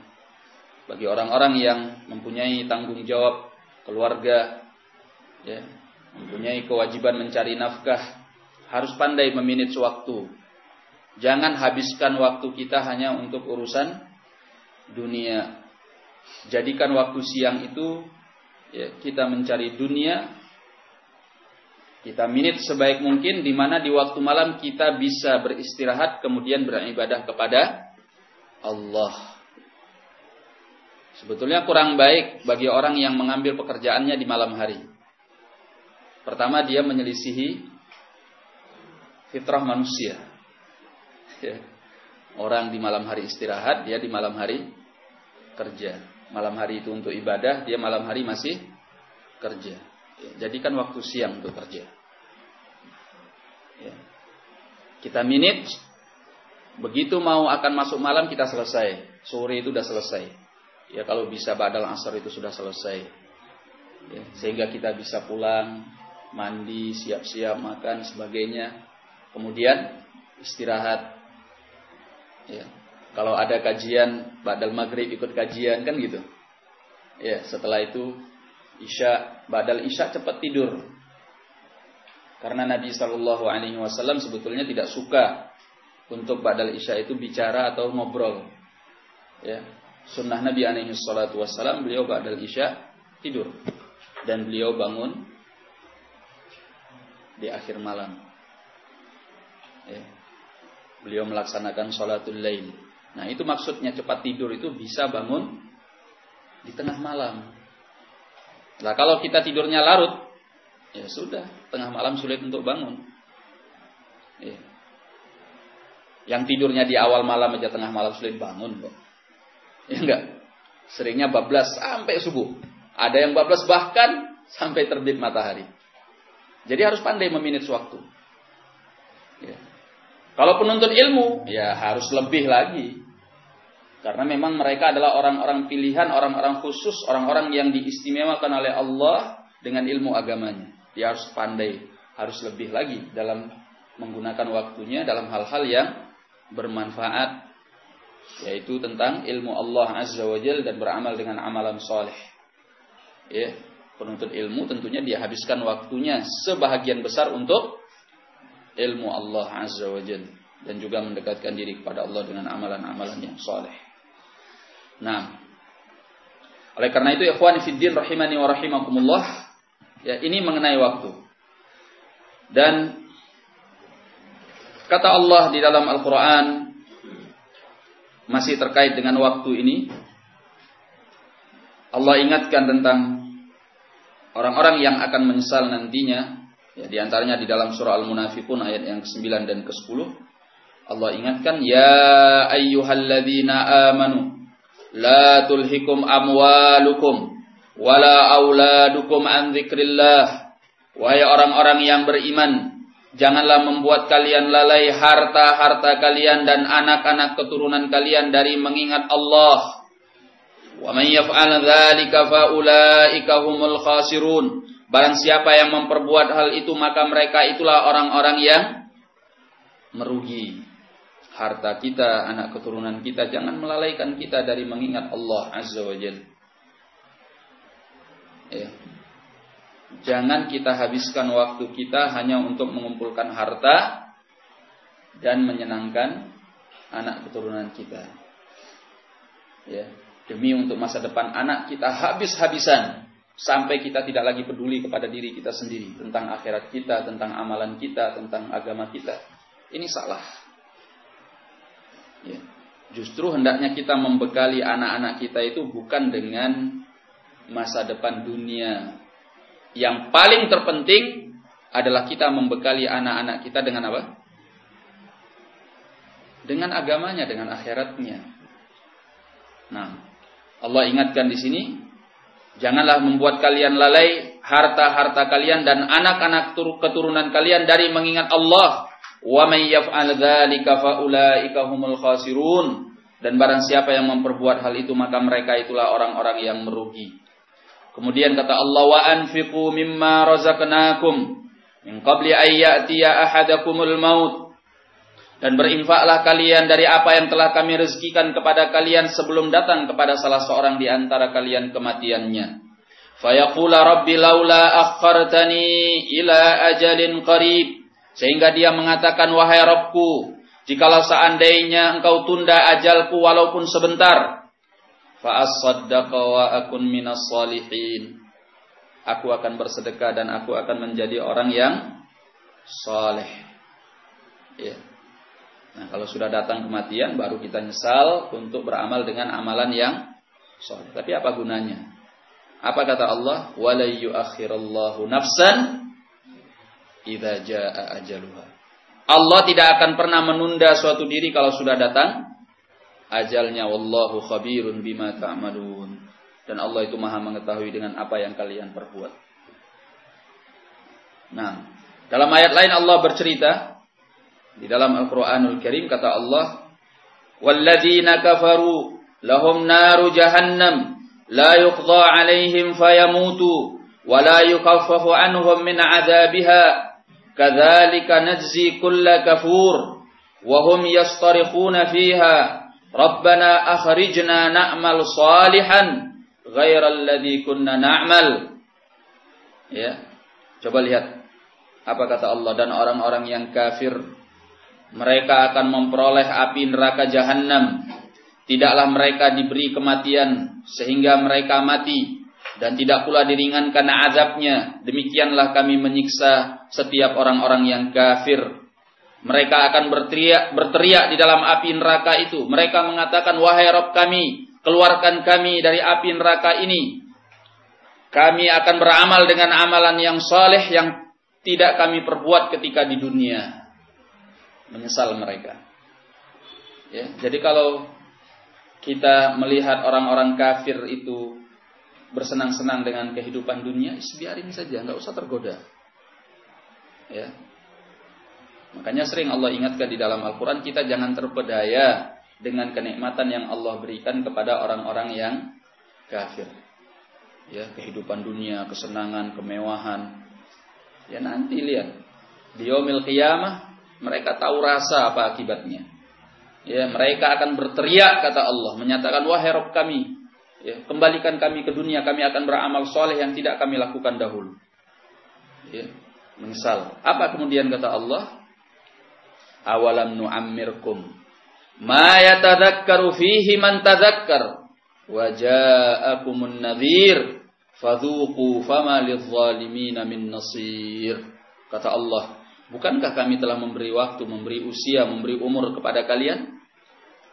bagi orang-orang yang mempunyai tanggung jawab keluarga, ya, mempunyai kewajiban mencari nafkah, harus pandai meminit waktu. Jangan habiskan waktu kita hanya untuk urusan dunia. Jadikan waktu siang itu ya, kita mencari dunia, kita minit sebaik mungkin di mana di waktu malam kita bisa beristirahat kemudian beribadah kepada Allah. Sebetulnya kurang baik bagi orang yang mengambil pekerjaannya di malam hari. Pertama dia menyelisihi fitrah manusia. Ya. Orang di malam hari istirahat, dia di malam hari kerja. Malam hari itu untuk ibadah, dia malam hari masih kerja. Ya. Jadikan waktu siang untuk kerja. Ya. Kita minit, begitu mau akan masuk malam kita selesai. Sore itu sudah selesai. Ya kalau bisa badal asar itu sudah selesai. Ya, sehingga kita bisa pulang, mandi, siap-siap makan sebagainya. Kemudian istirahat. Ya. Kalau ada kajian badal maghrib ikut kajian kan gitu. Ya, setelah itu isya, badal isya cepat tidur. Karena Nabi Shallallahu Alaihi Wasallam sebetulnya tidak suka untuk badal isya itu bicara atau ngobrol. Ya, sunnah Nabi Alaihi Wasallam beliau badal isya tidur dan beliau bangun di akhir malam. Ya. Beliau melaksanakan sholatul lail. Nah itu maksudnya cepat tidur itu bisa bangun di tengah malam. Nah kalau kita tidurnya larut, ya sudah, tengah malam sulit untuk bangun. Ya. Yang tidurnya di awal malam aja tengah malam sulit bangun kok. Ya enggak? Seringnya bablas sampai subuh. Ada yang bablas bahkan sampai terbit matahari. Jadi harus pandai meminit waktu. Ya. Kalau penuntut ilmu, ya harus lebih lagi. Karena memang mereka adalah orang-orang pilihan, orang-orang khusus, orang-orang yang diistimewakan oleh Allah dengan ilmu agamanya. Dia harus pandai, harus lebih lagi dalam menggunakan waktunya dalam hal-hal yang bermanfaat yaitu tentang ilmu Allah Azza wa Jal dan beramal dengan amalan soleh. Ya, penuntut ilmu tentunya dia habiskan waktunya sebahagian besar untuk ilmu Allah Azza wa Jal dan juga mendekatkan diri kepada Allah dengan amalan-amalan yang soleh. Nah, oleh karena itu ikhwan fiddin rahimani wa rahimakumullah, ya ini mengenai waktu. Dan kata Allah di dalam Al-Qur'an masih terkait dengan waktu ini Allah ingatkan tentang orang-orang yang akan menyesal nantinya. Ya di antaranya di dalam surah Al-Munafiqun ayat yang ke-9 dan ke-10 Allah ingatkan ya ayyuhalladzina amanu la tulhikum amwalukum wala auladukum an dzikrillah. Wahai orang-orang yang beriman janganlah membuat kalian lalai harta-harta kalian dan anak-anak keturunan kalian dari mengingat Allah wa man yaf'al dzalika fa ulaika humul khasirun barang siapa yang memperbuat hal itu maka mereka itulah orang-orang yang merugi harta kita, anak keturunan kita, jangan melalaikan kita dari mengingat Allah Azza wa Jalla. Ya. Jangan kita habiskan waktu kita hanya untuk mengumpulkan harta dan menyenangkan anak keturunan kita. Ya, demi untuk masa depan anak kita habis-habisan sampai kita tidak lagi peduli kepada diri kita sendiri tentang akhirat kita, tentang amalan kita, tentang agama kita. Ini salah. Ya. Justru hendaknya kita membekali anak-anak kita itu bukan dengan masa depan dunia. Yang paling terpenting adalah kita membekali anak-anak kita dengan apa? Dengan agamanya, dengan akhiratnya. Nah, Allah ingatkan di sini, janganlah membuat kalian lalai harta-harta kalian dan anak-anak keturunan kalian dari mengingat Allah Wa may yaf'al dzalika fa ulaika humul khasirun. Dan barang siapa yang memperbuat hal itu maka mereka itulah orang-orang yang merugi. Kemudian kata Allah wa anfiqu mimma razaqnakum min qabli ay ya'tiya ahadakumul maut. Dan berinfaklah kalian dari apa yang telah kami rezekikan kepada kalian sebelum datang kepada salah seorang di antara kalian kematiannya. Fayaqula rabbi laula akhartani ila ajalin qarib sehingga dia mengatakan, wahai Robku, jikalau seandainya engkau tunda ajalku walaupun sebentar, fa'as-saddaqa wa akun minas salihin. Aku akan bersedekah dan aku akan menjadi orang yang soleh. Ya. Nah, kalau sudah datang kematian, baru kita nyesal untuk beramal dengan amalan yang soleh. Tapi apa gunanya? Apa kata Allah? Walayyu akhirallahu nafsan idza jaa ajaluha. Allah tidak akan pernah menunda suatu diri kalau sudah datang ajalnya wallahu khabirun bima ta'malun dan Allah itu maha mengetahui dengan apa yang kalian perbuat. Nah, dalam ayat lain Allah bercerita di dalam Al-Qur'anul Karim kata Allah, "Walladzina kafaru lahum naru jahannam la yuqdha 'alaihim fayamutu wa la yukaffafu 'anhum min 'adzabiha kadzalika najzi kulla kafur wa hum yastarikhuna fiha Rabbana akhrijna na'mal salihan ghairal ladzi kunna na'mal. Ya. Coba lihat apa kata Allah dan orang-orang yang kafir mereka akan memperoleh api neraka jahanam. Tidaklah mereka diberi kematian sehingga mereka mati dan tidak pula diringankan azabnya. Demikianlah kami menyiksa setiap orang-orang yang kafir. Mereka akan berteriak, berteriak di dalam api neraka itu. Mereka mengatakan, wahai Rabb kami, keluarkan kami dari api neraka ini. Kami akan beramal dengan amalan yang saleh yang tidak kami perbuat ketika di dunia. Menyesal mereka. Ya, jadi kalau kita melihat orang-orang kafir itu bersenang-senang dengan kehidupan dunia, biarin saja, nggak usah tergoda. Ya. Makanya sering Allah ingatkan di dalam Al-Quran kita jangan terpedaya dengan kenikmatan yang Allah berikan kepada orang-orang yang kafir. Ya, kehidupan dunia, kesenangan, kemewahan. Ya nanti lihat di yaumil qiyamah mereka tahu rasa apa akibatnya. Ya, mereka akan berteriak kata Allah, menyatakan wahai Rabb kami, Ya, kembalikan kami ke dunia, kami akan beramal soleh yang tidak kami lakukan dahulu. Ya, menyesal. Apa kemudian kata Allah? Awalam nu'ammirkum. Ma yatadakkaru fihi man tadakkar. Wa ja'akumun nadhir. Fadhuku fama lidzalimina min nasir. Kata Allah, bukankah kami telah memberi waktu, memberi usia, memberi umur kepada kalian?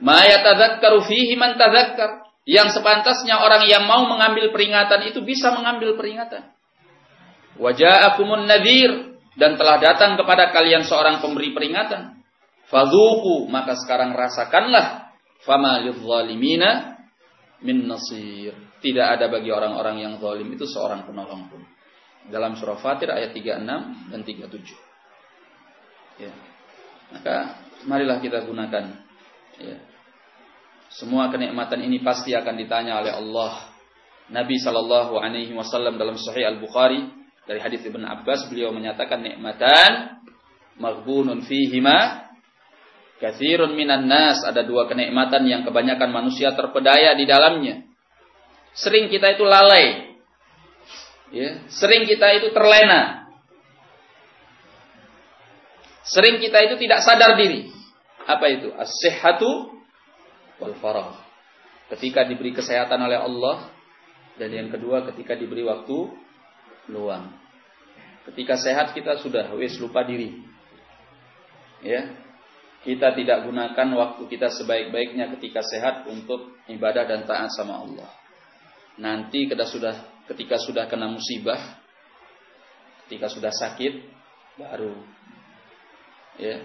Ma yatadakkaru fihi man tadakkar yang sepantasnya orang yang mau mengambil peringatan itu bisa mengambil peringatan. Waja'akumun nadhir dan telah datang kepada kalian seorang pemberi peringatan. Fadhuku maka sekarang rasakanlah fama lidzalimina min nasir. Tidak ada bagi orang-orang yang zalim itu seorang penolong pun. Dalam surah Fatir ayat 36 dan 37. Ya. Maka marilah kita gunakan ya, semua kenikmatan ini pasti akan ditanya oleh Allah. Nabi Shallallahu Alaihi Wasallam dalam Sahih Al Bukhari dari hadis Ibn Abbas beliau menyatakan nikmatan maghbunun fihima kathirun minan nas ada dua kenikmatan yang kebanyakan manusia terpedaya di dalamnya. Sering kita itu lalai. Ya, sering kita itu terlena. Sering kita itu tidak sadar diri. Apa itu? As-sihhatu wal farah. Ketika diberi kesehatan oleh Allah dan yang kedua ketika diberi waktu luang. Ketika sehat kita sudah wis lupa diri. Ya. Kita tidak gunakan waktu kita sebaik-baiknya ketika sehat untuk ibadah dan taat sama Allah. Nanti ketika sudah ketika sudah kena musibah, ketika sudah sakit baru ya.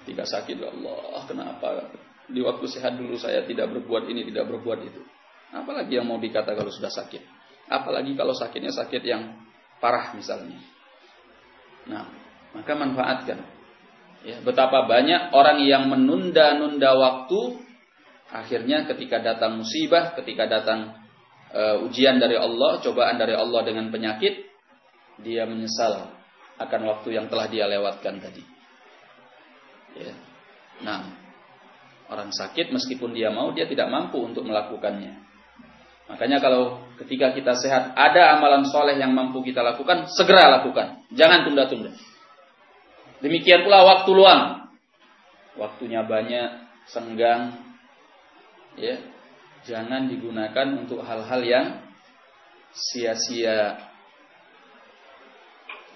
Ketika sakit Allah, kenapa di waktu sehat dulu saya tidak berbuat ini, tidak berbuat itu. Apalagi yang mau dikata kalau sudah sakit. Apalagi kalau sakitnya sakit yang parah misalnya. Nah, maka manfaatkan. Ya, betapa banyak orang yang menunda-nunda waktu, akhirnya ketika datang musibah, ketika datang uh, ujian dari Allah, cobaan dari Allah dengan penyakit, dia menyesal akan waktu yang telah dia lewatkan tadi. Ya. Nah, Orang sakit meskipun dia mau dia tidak mampu untuk melakukannya. Makanya kalau ketika kita sehat ada amalan soleh yang mampu kita lakukan, segera lakukan. Jangan tunda-tunda. Demikian pula waktu luang. Waktunya banyak, senggang. Ya, jangan digunakan untuk hal-hal yang sia-sia.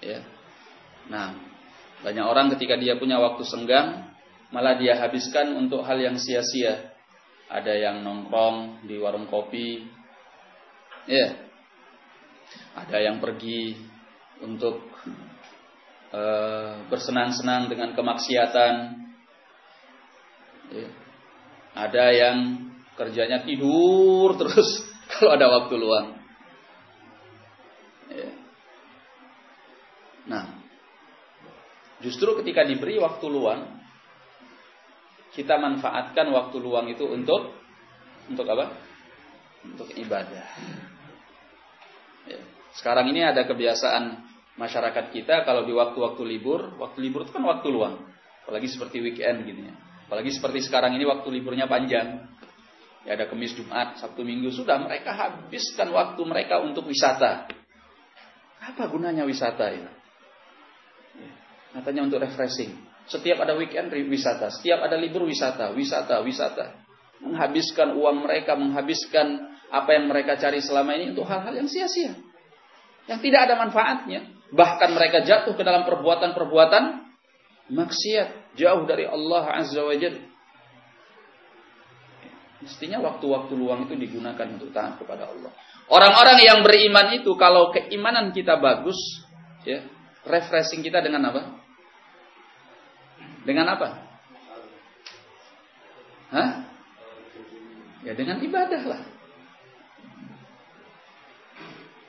Ya. Nah, banyak orang ketika dia punya waktu senggang, malah dia habiskan untuk hal yang sia-sia. Ada yang nongkrong di warung kopi, ya. Ada yang pergi untuk bersenang-senang dengan kemaksiatan. Ya. Ada yang kerjanya tidur terus [LAUGHS] kalau ada waktu luang. Ya. Nah, justru ketika diberi waktu luang, kita manfaatkan waktu luang itu untuk untuk apa? Untuk ibadah. Ya. Sekarang ini ada kebiasaan masyarakat kita kalau di waktu-waktu libur, waktu libur itu kan waktu luang. Apalagi seperti weekend gitu ya. Apalagi seperti sekarang ini waktu liburnya panjang. Ya ada kemis Jumat, Sabtu Minggu sudah mereka habiskan waktu mereka untuk wisata. Apa gunanya wisata itu? Ya, katanya untuk refreshing. Setiap ada weekend wisata, setiap ada libur wisata, wisata, wisata. Menghabiskan uang mereka, menghabiskan apa yang mereka cari selama ini untuk hal-hal yang sia-sia. Yang tidak ada manfaatnya. Bahkan mereka jatuh ke dalam perbuatan-perbuatan maksiat jauh dari Allah Azza wa. Mestinya waktu-waktu luang itu digunakan untuk taat kepada Allah. Orang-orang yang beriman itu kalau keimanan kita bagus, ya, refreshing kita dengan apa? Dengan apa? Hah? Ya dengan ibadah lah.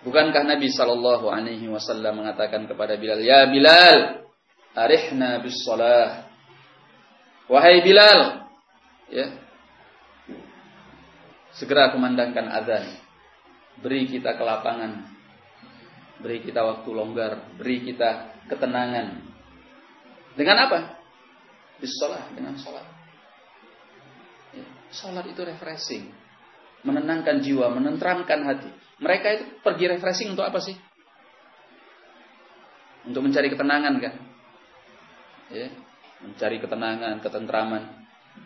Bukankah Nabi Shallallahu Alaihi Wasallam mengatakan kepada Bilal, ya Bilal, arihna bis salah. Wahai Bilal, ya. Segera kumandangkan azan. Beri kita kelapangan. Beri kita waktu longgar, beri kita ketenangan. Dengan apa? Bis salah, dengan salat. Ya, salat itu refreshing. Menenangkan jiwa, menenteramkan hati. Mereka itu pergi refreshing untuk apa sih? Untuk mencari ketenangan kan? ya, mencari ketenangan, ketentraman.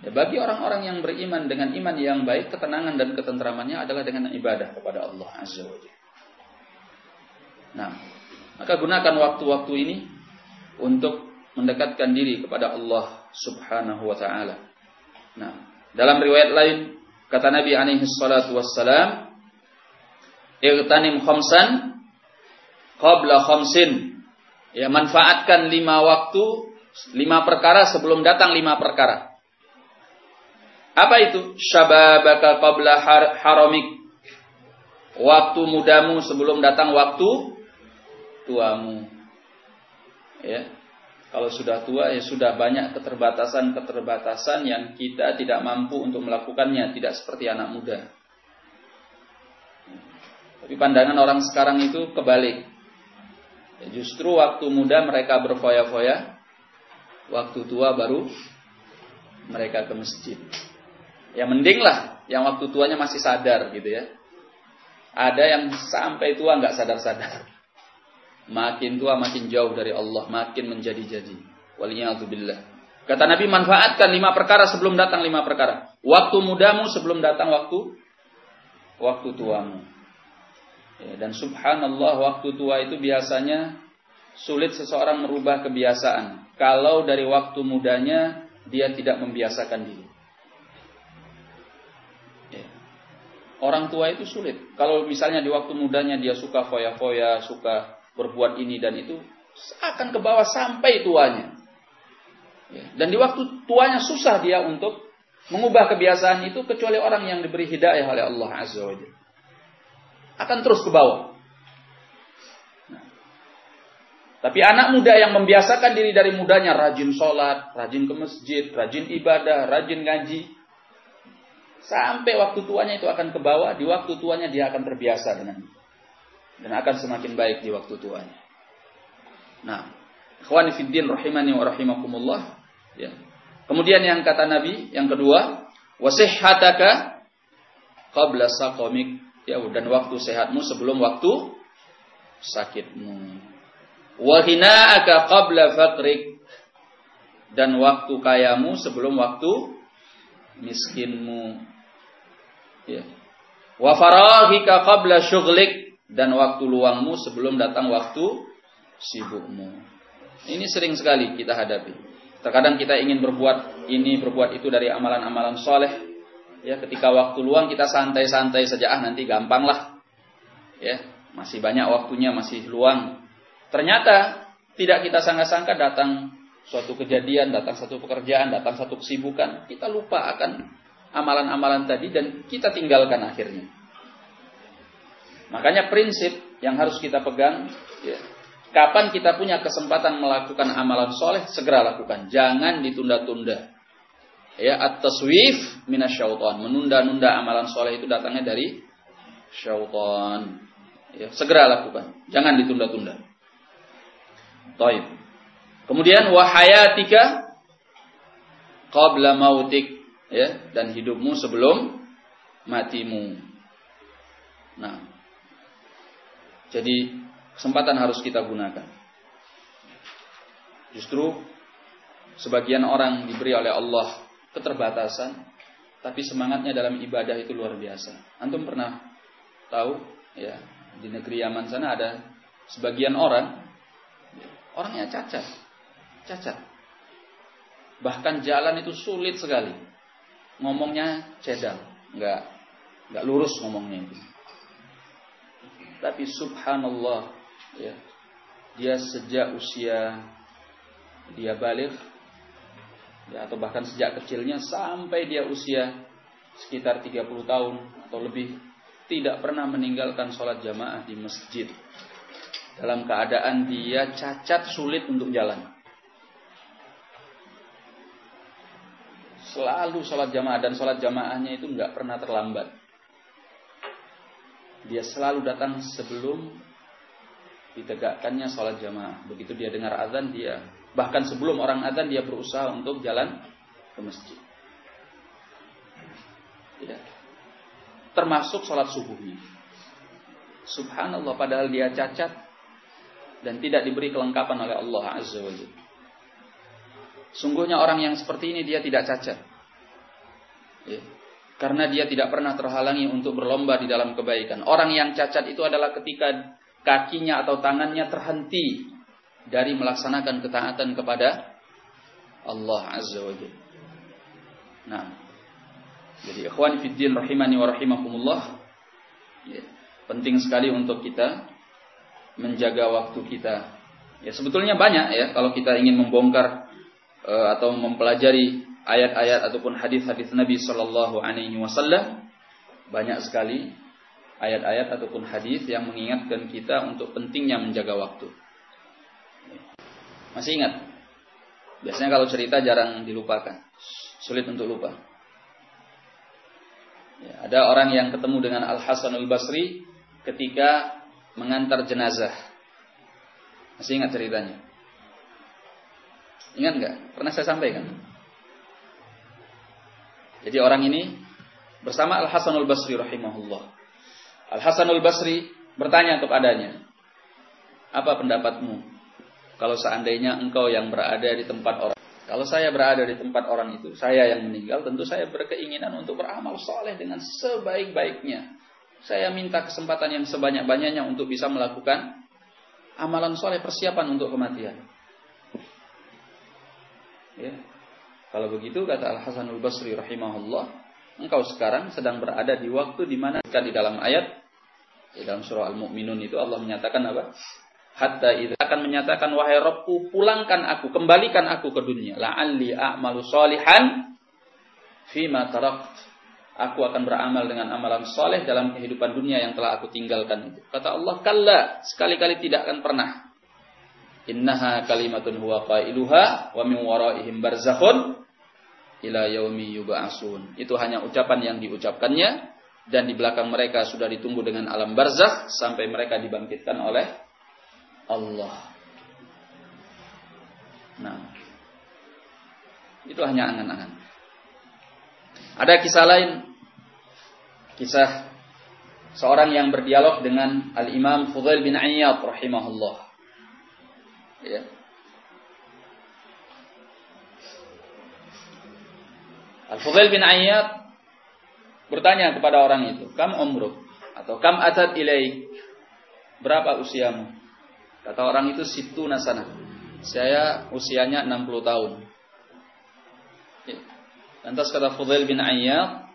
Ya, bagi orang-orang yang beriman dengan iman yang baik, ketenangan dan ketentramannya adalah dengan ibadah kepada Allah Azza wa Nah, maka gunakan waktu-waktu ini untuk mendekatkan diri kepada Allah Subhanahu wa taala. Nah, dalam riwayat lain kata Nabi alaihi salatu wassalam, "Igtanim khamsan qabla khamsin." Ya, manfaatkan lima waktu Lima perkara sebelum datang lima perkara. Apa itu? Syababaka qabla har haramik. Waktu mudamu sebelum datang waktu tuamu. Ya. Kalau sudah tua ya sudah banyak keterbatasan-keterbatasan yang kita tidak mampu untuk melakukannya, tidak seperti anak muda. Tapi pandangan orang sekarang itu kebalik. Ya, justru waktu muda mereka berfoya-foya, waktu tua baru mereka ke masjid. Ya mending lah yang waktu tuanya masih sadar gitu ya. Ada yang sampai tua nggak sadar-sadar. Makin tua makin jauh dari Allah, makin menjadi-jadi. Waliyahzubillah. Kata Nabi manfaatkan lima perkara sebelum datang lima perkara. Waktu mudamu sebelum datang waktu waktu tuamu. Ya, dan subhanallah waktu tua itu biasanya sulit seseorang merubah kebiasaan kalau dari waktu mudanya dia tidak membiasakan diri. Ya. Orang tua itu sulit. Kalau misalnya di waktu mudanya dia suka foya-foya, suka berbuat ini dan itu, akan ke bawah sampai tuanya. Ya. Dan di waktu tuanya susah dia untuk mengubah kebiasaan itu kecuali orang yang diberi hidayah oleh Allah Azza wa. Akan terus ke bawah. Tapi anak muda yang membiasakan diri dari mudanya rajin sholat, rajin ke masjid, rajin ibadah, rajin ngaji. Sampai waktu tuanya itu akan ke bawah, di waktu tuanya dia akan terbiasa dengan dan akan semakin baik di waktu tuanya. Nah, ikhwani fiddin rahimani wa rahimakumullah. Ya. Kemudian yang kata Nabi, yang kedua, wasihhataka qabla saqamik. Ya, dan waktu sehatmu sebelum waktu sakitmu. Wahina'aka qabla faqrik. Dan waktu kayamu sebelum waktu miskinmu. Ya. Wa farahika qabla syughlik. Dan waktu luangmu sebelum datang waktu sibukmu. Ini sering sekali kita hadapi. Terkadang kita ingin berbuat ini, berbuat itu dari amalan-amalan soleh. Ya, ketika waktu luang kita santai-santai saja, ah nanti gampang lah. Ya, masih banyak waktunya, masih luang. Ternyata tidak kita sangka-sangka datang suatu kejadian, datang satu pekerjaan, datang satu kesibukan, kita lupa akan amalan-amalan tadi dan kita tinggalkan akhirnya. Makanya prinsip yang harus kita pegang, ya, kapan kita punya kesempatan melakukan amalan soleh, segera lakukan. Jangan ditunda-tunda. Ya, at-taswif minasyaiton. Menunda-nunda amalan soleh itu datangnya dari syaitan. Ya, segera lakukan. Jangan ditunda-tunda. Taib. Kemudian wahayatika qabla mautik ya dan hidupmu sebelum matimu. Nah. Jadi kesempatan harus kita gunakan. Justru sebagian orang diberi oleh Allah keterbatasan tapi semangatnya dalam ibadah itu luar biasa. Antum pernah tahu ya di negeri Yaman sana ada sebagian orang orangnya cacat. Cacat. Bahkan jalan itu sulit sekali. Ngomongnya cedal, enggak enggak lurus ngomongnya itu. Tapi subhanallah ya. Dia sejak usia dia balik ya, atau bahkan sejak kecilnya sampai dia usia sekitar 30 tahun atau lebih tidak pernah meninggalkan sholat jamaah di masjid dalam keadaan dia cacat sulit untuk jalan. Selalu sholat jamaah dan sholat jamaahnya itu nggak pernah terlambat. Dia selalu datang sebelum ditegakkannya sholat jamaah. Begitu dia dengar azan dia bahkan sebelum orang azan dia berusaha untuk jalan ke masjid. Ya termasuk sholat subuhnya. Subhanallah padahal dia cacat dan tidak diberi kelengkapan oleh Allah Azza wa Jalla. Sungguhnya orang yang seperti ini dia tidak cacat. Ya. Karena dia tidak pernah terhalangi untuk berlomba di dalam kebaikan. Orang yang cacat itu adalah ketika kakinya atau tangannya terhenti dari melaksanakan ketaatan kepada Allah Azza wa Jalla. Nah, jadi ikhwan fiddin rahimani wa rahimakumullah. Ya, penting sekali untuk kita menjaga waktu kita. Ya sebetulnya banyak ya kalau kita ingin membongkar uh, atau mempelajari ayat-ayat ataupun hadis-hadis Nabi Shallallahu alaihi wasallam banyak sekali ayat-ayat ataupun hadis yang mengingatkan kita untuk pentingnya menjaga waktu. Masih ingat? Biasanya kalau cerita jarang dilupakan. Sulit untuk lupa. Ya, ada orang yang ketemu dengan Al Hasan Al Basri ketika mengantar jenazah. Masih ingat ceritanya? Ingat nggak? Pernah saya sampaikan. Jadi orang ini bersama Al Hasan Al Basri rahimahullah. Al Hasan Al Basri bertanya kepadanya, apa pendapatmu kalau seandainya engkau yang berada di tempat orang kalau saya berada di tempat orang itu, saya yang meninggal, tentu saya berkeinginan untuk beramal soleh dengan sebaik-baiknya. Saya minta kesempatan yang sebanyak-banyaknya untuk bisa melakukan amalan soleh persiapan untuk kematian. Ya. Kalau begitu kata Al Hasanul Basri rahimahullah, engkau sekarang sedang berada di waktu di mana di dalam ayat di dalam surah Al Mukminun itu Allah menyatakan apa? hatta idza akan menyatakan wahai Rabbku pulangkan aku kembalikan aku ke dunia. La'alli a'malu salihan fima tarakt. Aku akan beramal dengan amalan soleh dalam kehidupan dunia yang telah aku tinggalkan itu. Kata Allah kalla sekali-kali tidak akan pernah innaha kalimatun huwa qailuha wa min waraihim barzakhun ila yaumi yub'atsun itu hanya ucapan yang diucapkannya dan di belakang mereka sudah ditunggu dengan alam barzakh sampai mereka dibangkitkan oleh Allah. Nah, itu hanya angan-angan. Ada kisah lain, kisah seorang yang berdialog dengan Al Imam Fudail bin Ayyad rahimahullah. Ya. Al Fudail bin Ayyad bertanya kepada orang itu, "Kam umruk?" atau "Kam atad ilaik?" Berapa usiamu? Kata orang itu situ nasana. Saya usianya 60 tahun. Ya. Lantas kata Fudail bin Ayyad,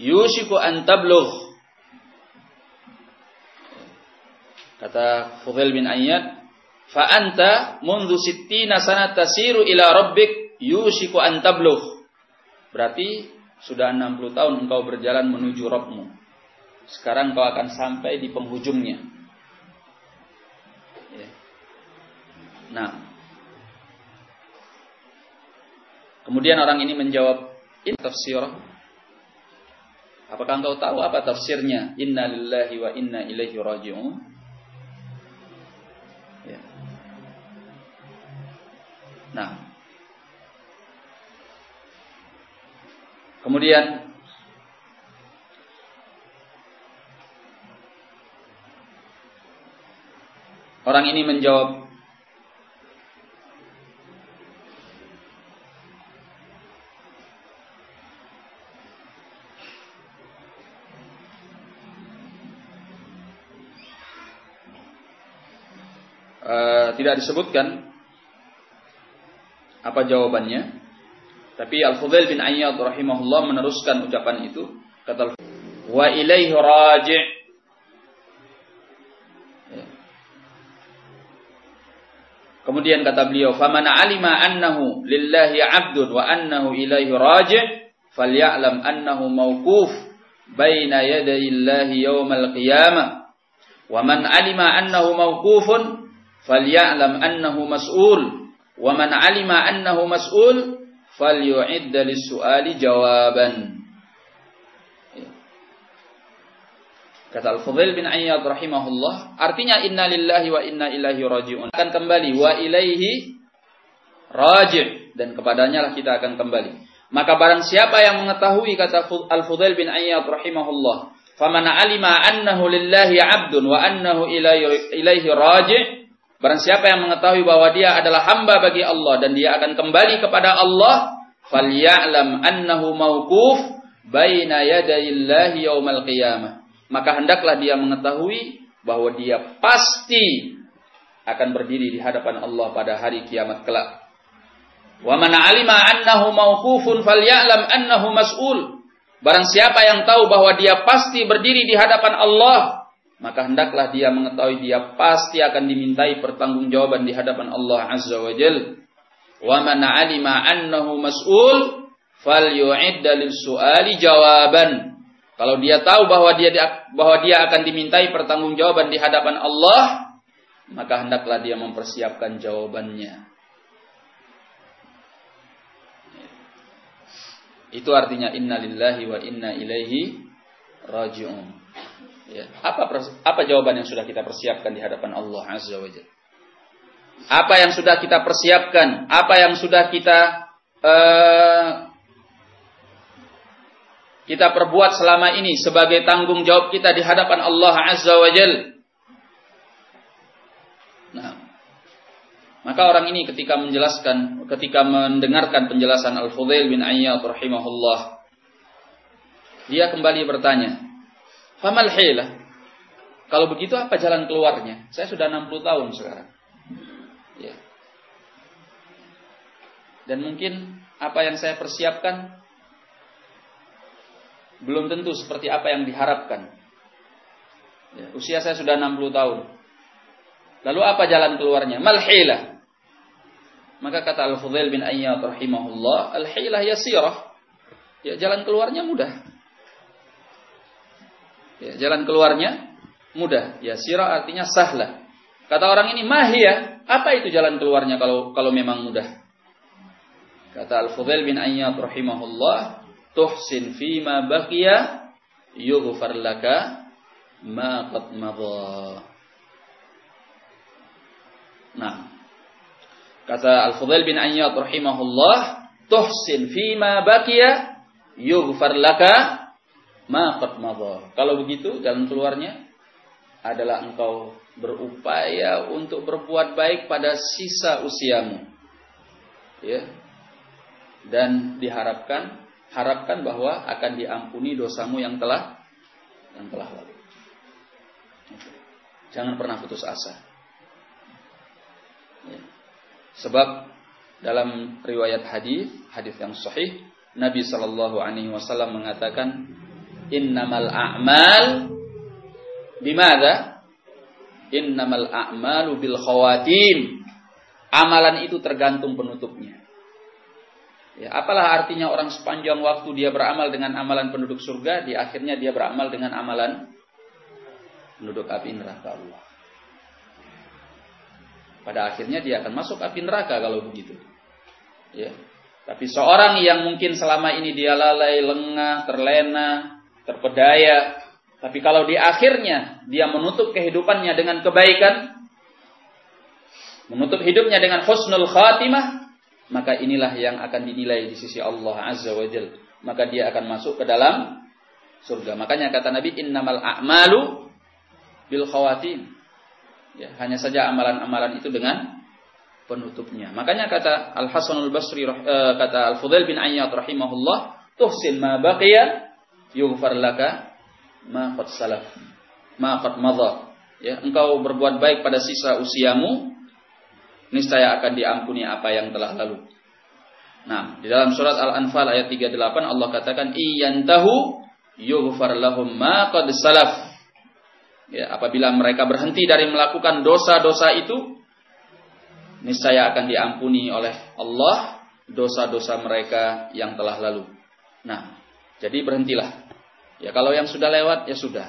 Yushiku an tablugh. Kata Fudail bin Ayyad, fa anta mundu sittina sana tasiru ila rabbik yushiku an tablugh. Berarti sudah 60 tahun engkau berjalan menuju Rabbmu. Sekarang kau akan sampai di penghujungnya. Nah. Kemudian orang ini menjawab, ini tafsir. Apakah engkau tahu apa tafsirnya? Inna lillahi wa inna ilaihi raji'un. Nah. Kemudian orang ini menjawab tidak disebutkan apa jawabannya. Tapi Al-Fudail bin Ayyad rahimahullah meneruskan ucapan itu kata wa ilaihi raji' ya. Kemudian kata beliau, "Faman alima annahu lillahi 'abdun wa annahu ilaihi raji' falyalam annahu mawquf baina yaday Allah yaumal qiyamah." Wa man alima annahu mawqufun falyalam annahu mas'ul wa man alima annahu mas'ul falyu'idda lis-su'ali jawaban Kata Al-Fudhail bin Ayyad rahimahullah, artinya inna lillahi wa inna ilaihi raji'un. Akan kembali wa ilaihi raji' dan kepadanya lah kita akan kembali. Maka barang siapa yang mengetahui kata Al-Fudhail bin Ayyad rahimahullah, faman alima annahu lillahi 'abdun wa annahu ilaihi raji' Barang siapa yang mengetahui bahwa dia adalah hamba bagi Allah dan dia akan kembali kepada Allah, falyalam annahu mauquf baina yadayillahi yaumal qiyamah. Maka hendaklah dia mengetahui bahwa dia pasti akan berdiri di hadapan Allah pada hari kiamat kelak. Wa man alima annahu mauqufun falyalam annahu mas'ul. Barang siapa yang tahu bahwa dia pasti berdiri di hadapan Allah, maka hendaklah dia mengetahui dia pasti akan dimintai pertanggungjawaban di hadapan Allah Azza wa Jal. Wa man 'alima annahu mas'ul falyu'idda lis-su'ali jawaban. Kalau dia tahu bahwa dia bahwa dia akan dimintai pertanggungjawaban di hadapan Allah, maka hendaklah dia mempersiapkan jawabannya. Itu artinya inna lillahi wa inna ilaihi raji'un. Ya. Apa apa jawaban yang sudah kita persiapkan di hadapan Allah Azza wa Jalla? Apa yang sudah kita persiapkan? Apa yang sudah kita uh, kita perbuat selama ini sebagai tanggung jawab kita di hadapan Allah Azza wa Jalla? Nah, maka orang ini ketika menjelaskan, ketika mendengarkan penjelasan Al-Fudail bin Ayyad rahimahullah, dia kembali bertanya, Famal hila. Kalau begitu apa jalan keluarnya? Saya sudah 60 tahun sekarang. Ya. Dan mungkin apa yang saya persiapkan belum tentu seperti apa yang diharapkan. Ya, usia saya sudah 60 tahun. Lalu apa jalan keluarnya? Malhilah. Maka kata Al-Fudail bin Ayyad rahimahullah, al-hilah yasirah. Ya, jalan keluarnya mudah. Ya, jalan keluarnya mudah. Ya sirah artinya sahlah. Kata orang ini mahia. Apa itu jalan keluarnya kalau kalau memang mudah? Kata Al-Fudail bin Ayyad rahimahullah, tuhsin fima baqiya yughfar laka ma qad madha. Nah, kata Al-Fudail bin Ayyad rahimahullah, tuhsin fima baqiya yughfar laka Maqat madha. Kalau begitu jalan keluarnya adalah engkau berupaya untuk berbuat baik pada sisa usiamu. Ya. Dan diharapkan harapkan bahwa akan diampuni dosamu yang telah yang telah lalu. Jangan pernah putus asa. Ya. Sebab dalam riwayat hadis, hadis yang sahih, Nabi Shallallahu Alaihi Wasallam mengatakan, innamal a'mal bimada? Innamal a'malu bil khawatim. Amalan itu tergantung penutupnya. Ya, apalah artinya orang sepanjang waktu dia beramal dengan amalan penduduk surga, di akhirnya dia beramal dengan amalan penduduk api neraka Allah. Pada akhirnya dia akan masuk api neraka kalau begitu. Ya. Tapi seorang yang mungkin selama ini dia lalai, lengah, terlena, terpedaya. Tapi kalau di akhirnya dia menutup kehidupannya dengan kebaikan, menutup hidupnya dengan husnul khatimah, maka inilah yang akan dinilai di sisi Allah Azza wa Jalla. Maka dia akan masuk ke dalam surga. Makanya kata Nabi, innamal a'malu bil khawatim. Ya, hanya saja amalan-amalan itu dengan penutupnya. Makanya kata Al Hasan Al Basri uh, kata Al Fudail bin Ayyad rahimahullah, tuhsin ma baqiya yughfar laka ma qad salaf ma qad madha. Ya, engkau berbuat baik pada sisa usiamu, niscaya akan diampuni apa yang telah lalu. Nah, di dalam surat Al-Anfal ayat 38 Allah katakan iyantahu yughfar lahum ma qad salaf. Ya, apabila mereka berhenti dari melakukan dosa-dosa itu, niscaya akan diampuni oleh Allah dosa-dosa mereka yang telah lalu. Nah, jadi berhentilah. Ya kalau yang sudah lewat ya sudah.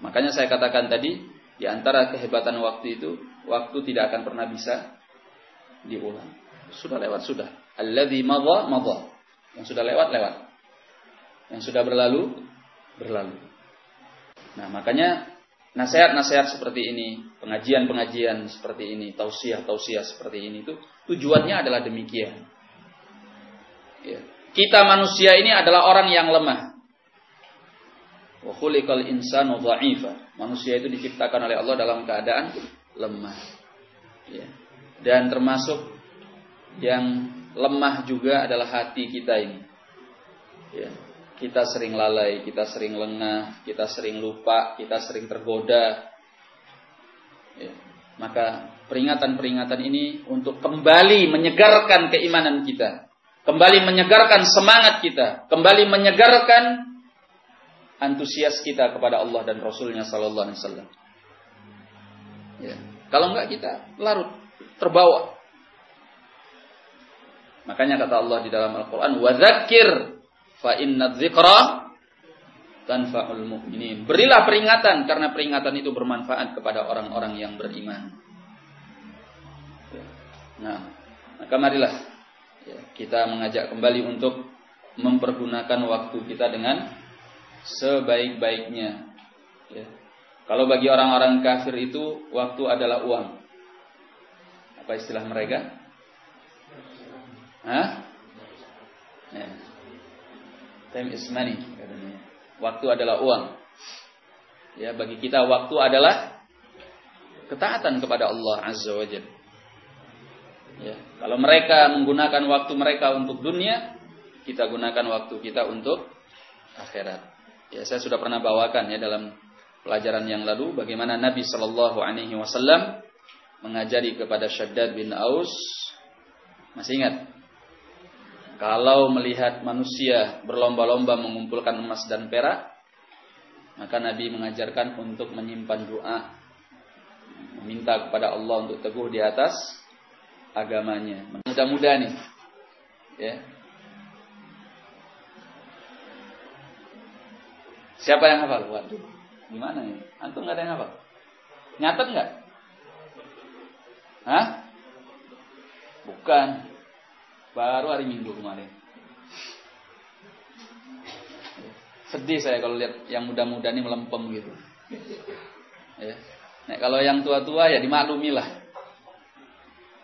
Makanya saya katakan tadi di antara kehebatan waktu itu, waktu tidak akan pernah bisa diulang. Sudah lewat sudah. Alladzi madha madha. Yang sudah lewat lewat. Yang sudah berlalu berlalu. Nah, makanya nasihat-nasihat seperti ini, pengajian-pengajian seperti ini, tausiah-tausiah seperti ini itu tujuannya adalah demikian. Ya. Kita manusia ini adalah orang yang lemah. Wa insanu dha'ifa. Manusia itu diciptakan oleh Allah dalam keadaan lemah. Ya. Dan termasuk yang lemah juga adalah hati kita ini. Ya kita sering lalai, kita sering lengah, kita sering lupa, kita sering tergoda. Ya. Maka peringatan-peringatan ini untuk kembali menyegarkan keimanan kita, kembali menyegarkan semangat kita, kembali menyegarkan antusias kita kepada Allah dan Rasulnya Sallallahu Alaihi Wasallam. Ya. Kalau enggak kita larut, terbawa. Makanya kata Allah di dalam Al-Quran, وَذَكِّرْ Fa inna dzikra tanfa'ul mu'minin. Berilah peringatan karena peringatan itu bermanfaat kepada orang-orang yang beriman. Nah, maka marilah ya, kita mengajak kembali untuk mempergunakan waktu kita dengan sebaik-baiknya. Ya. Kalau bagi orang-orang kafir itu waktu adalah uang. Apa istilah mereka? Hah? Ya. Time is money katanya. Waktu adalah uang. Ya, bagi kita waktu adalah ketaatan kepada Allah Azza wa Jalla. Ya, kalau mereka menggunakan waktu mereka untuk dunia, kita gunakan waktu kita untuk akhirat. Ya, saya sudah pernah bawakan ya dalam pelajaran yang lalu bagaimana Nabi Shallallahu Alaihi Wasallam mengajari kepada Shaddad bin Aus. Masih ingat? Kalau melihat manusia berlomba-lomba mengumpulkan emas dan perak, maka Nabi mengajarkan untuk menyimpan doa, meminta kepada Allah untuk teguh di atas agamanya. Mudah-mudahan nih, ya. Siapa yang hafal? Waduh, gimana nih? Antum nggak ada yang hafal? Nyatet nggak? Hah? Bukan. Baru hari Minggu kemarin. Sedih saya kalau lihat yang muda-muda ini melempem gitu. Ya. Nah, kalau yang tua-tua ya dimaklumi lah.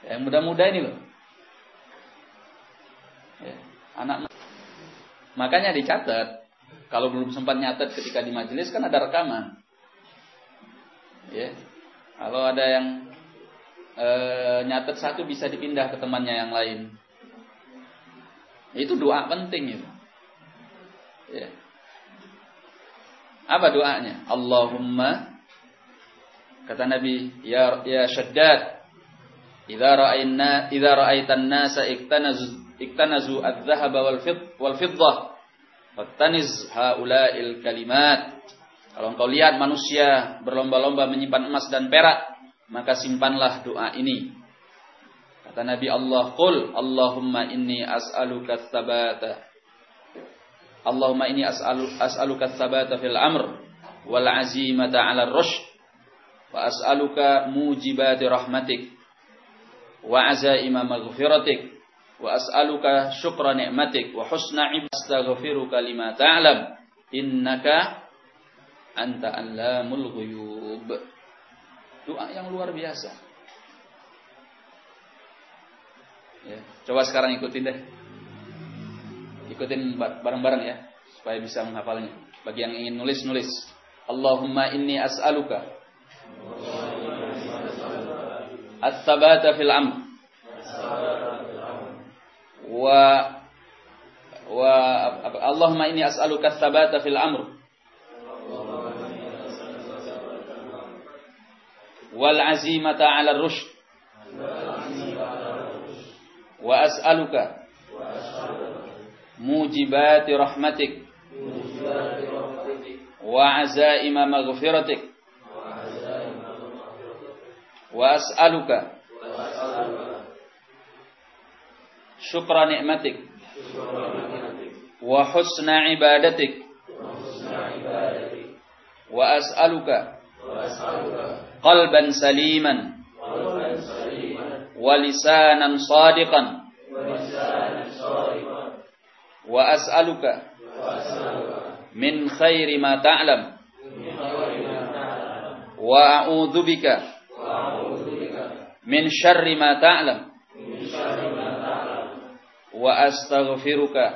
Yang muda-muda ini loh. Ya. Anak Makanya dicatat. Kalau belum sempat nyatet ketika di majelis kan ada rekaman. Ya. Kalau ada yang e, nyatet satu bisa dipindah ke temannya yang lain. Itu doa penting itu. Ya. Apa doanya? Allahumma kata Nabi ya ya Shaddad idza ra'ayna idza ra'aitan nasa iktanazu iktanazu adz-dzahaba wal fid wal fiddah. Fattaniz haula'il kalimat. Kalau engkau lihat manusia berlomba-lomba menyimpan emas dan perak maka simpanlah doa ini. Kata Nabi Allah, "Qul Allahumma inni as'aluka tsabata." Allahumma inni as'alu as'aluka tsabata fil amr wal azimata 'ala ar-rushd wa as'aluka mujibati rahmatik wa azaima maghfiratik wa as'aluka syukra ni'matik wa husna astaghfiruka lima ta'lam innaka anta allamul ghuyub. Doa yang luar biasa. Ya, coba sekarang ikutin deh. Ikutin bareng-bareng ya supaya bisa menghafalnya. Bagi yang ingin nulis-nulis. Allahumma inni as'aluka at-tabata fil amr wa wa Allahumma inni as'aluka at-tabata fil amr wal azimata 'ala ar-rushd wa as'aluka mujibati rahmatik wa azaima maghfiratik wa as'aluka syukra ni'matik. Wa husna ibadatik. Wa as'aluka. Qalban saliman. Wa lisanan sadiqan. Wa as'aluka. Min khairi ma ta'lam. Wa a'udzu bika min syarri ma ta'lam. Wa astaghfiruka.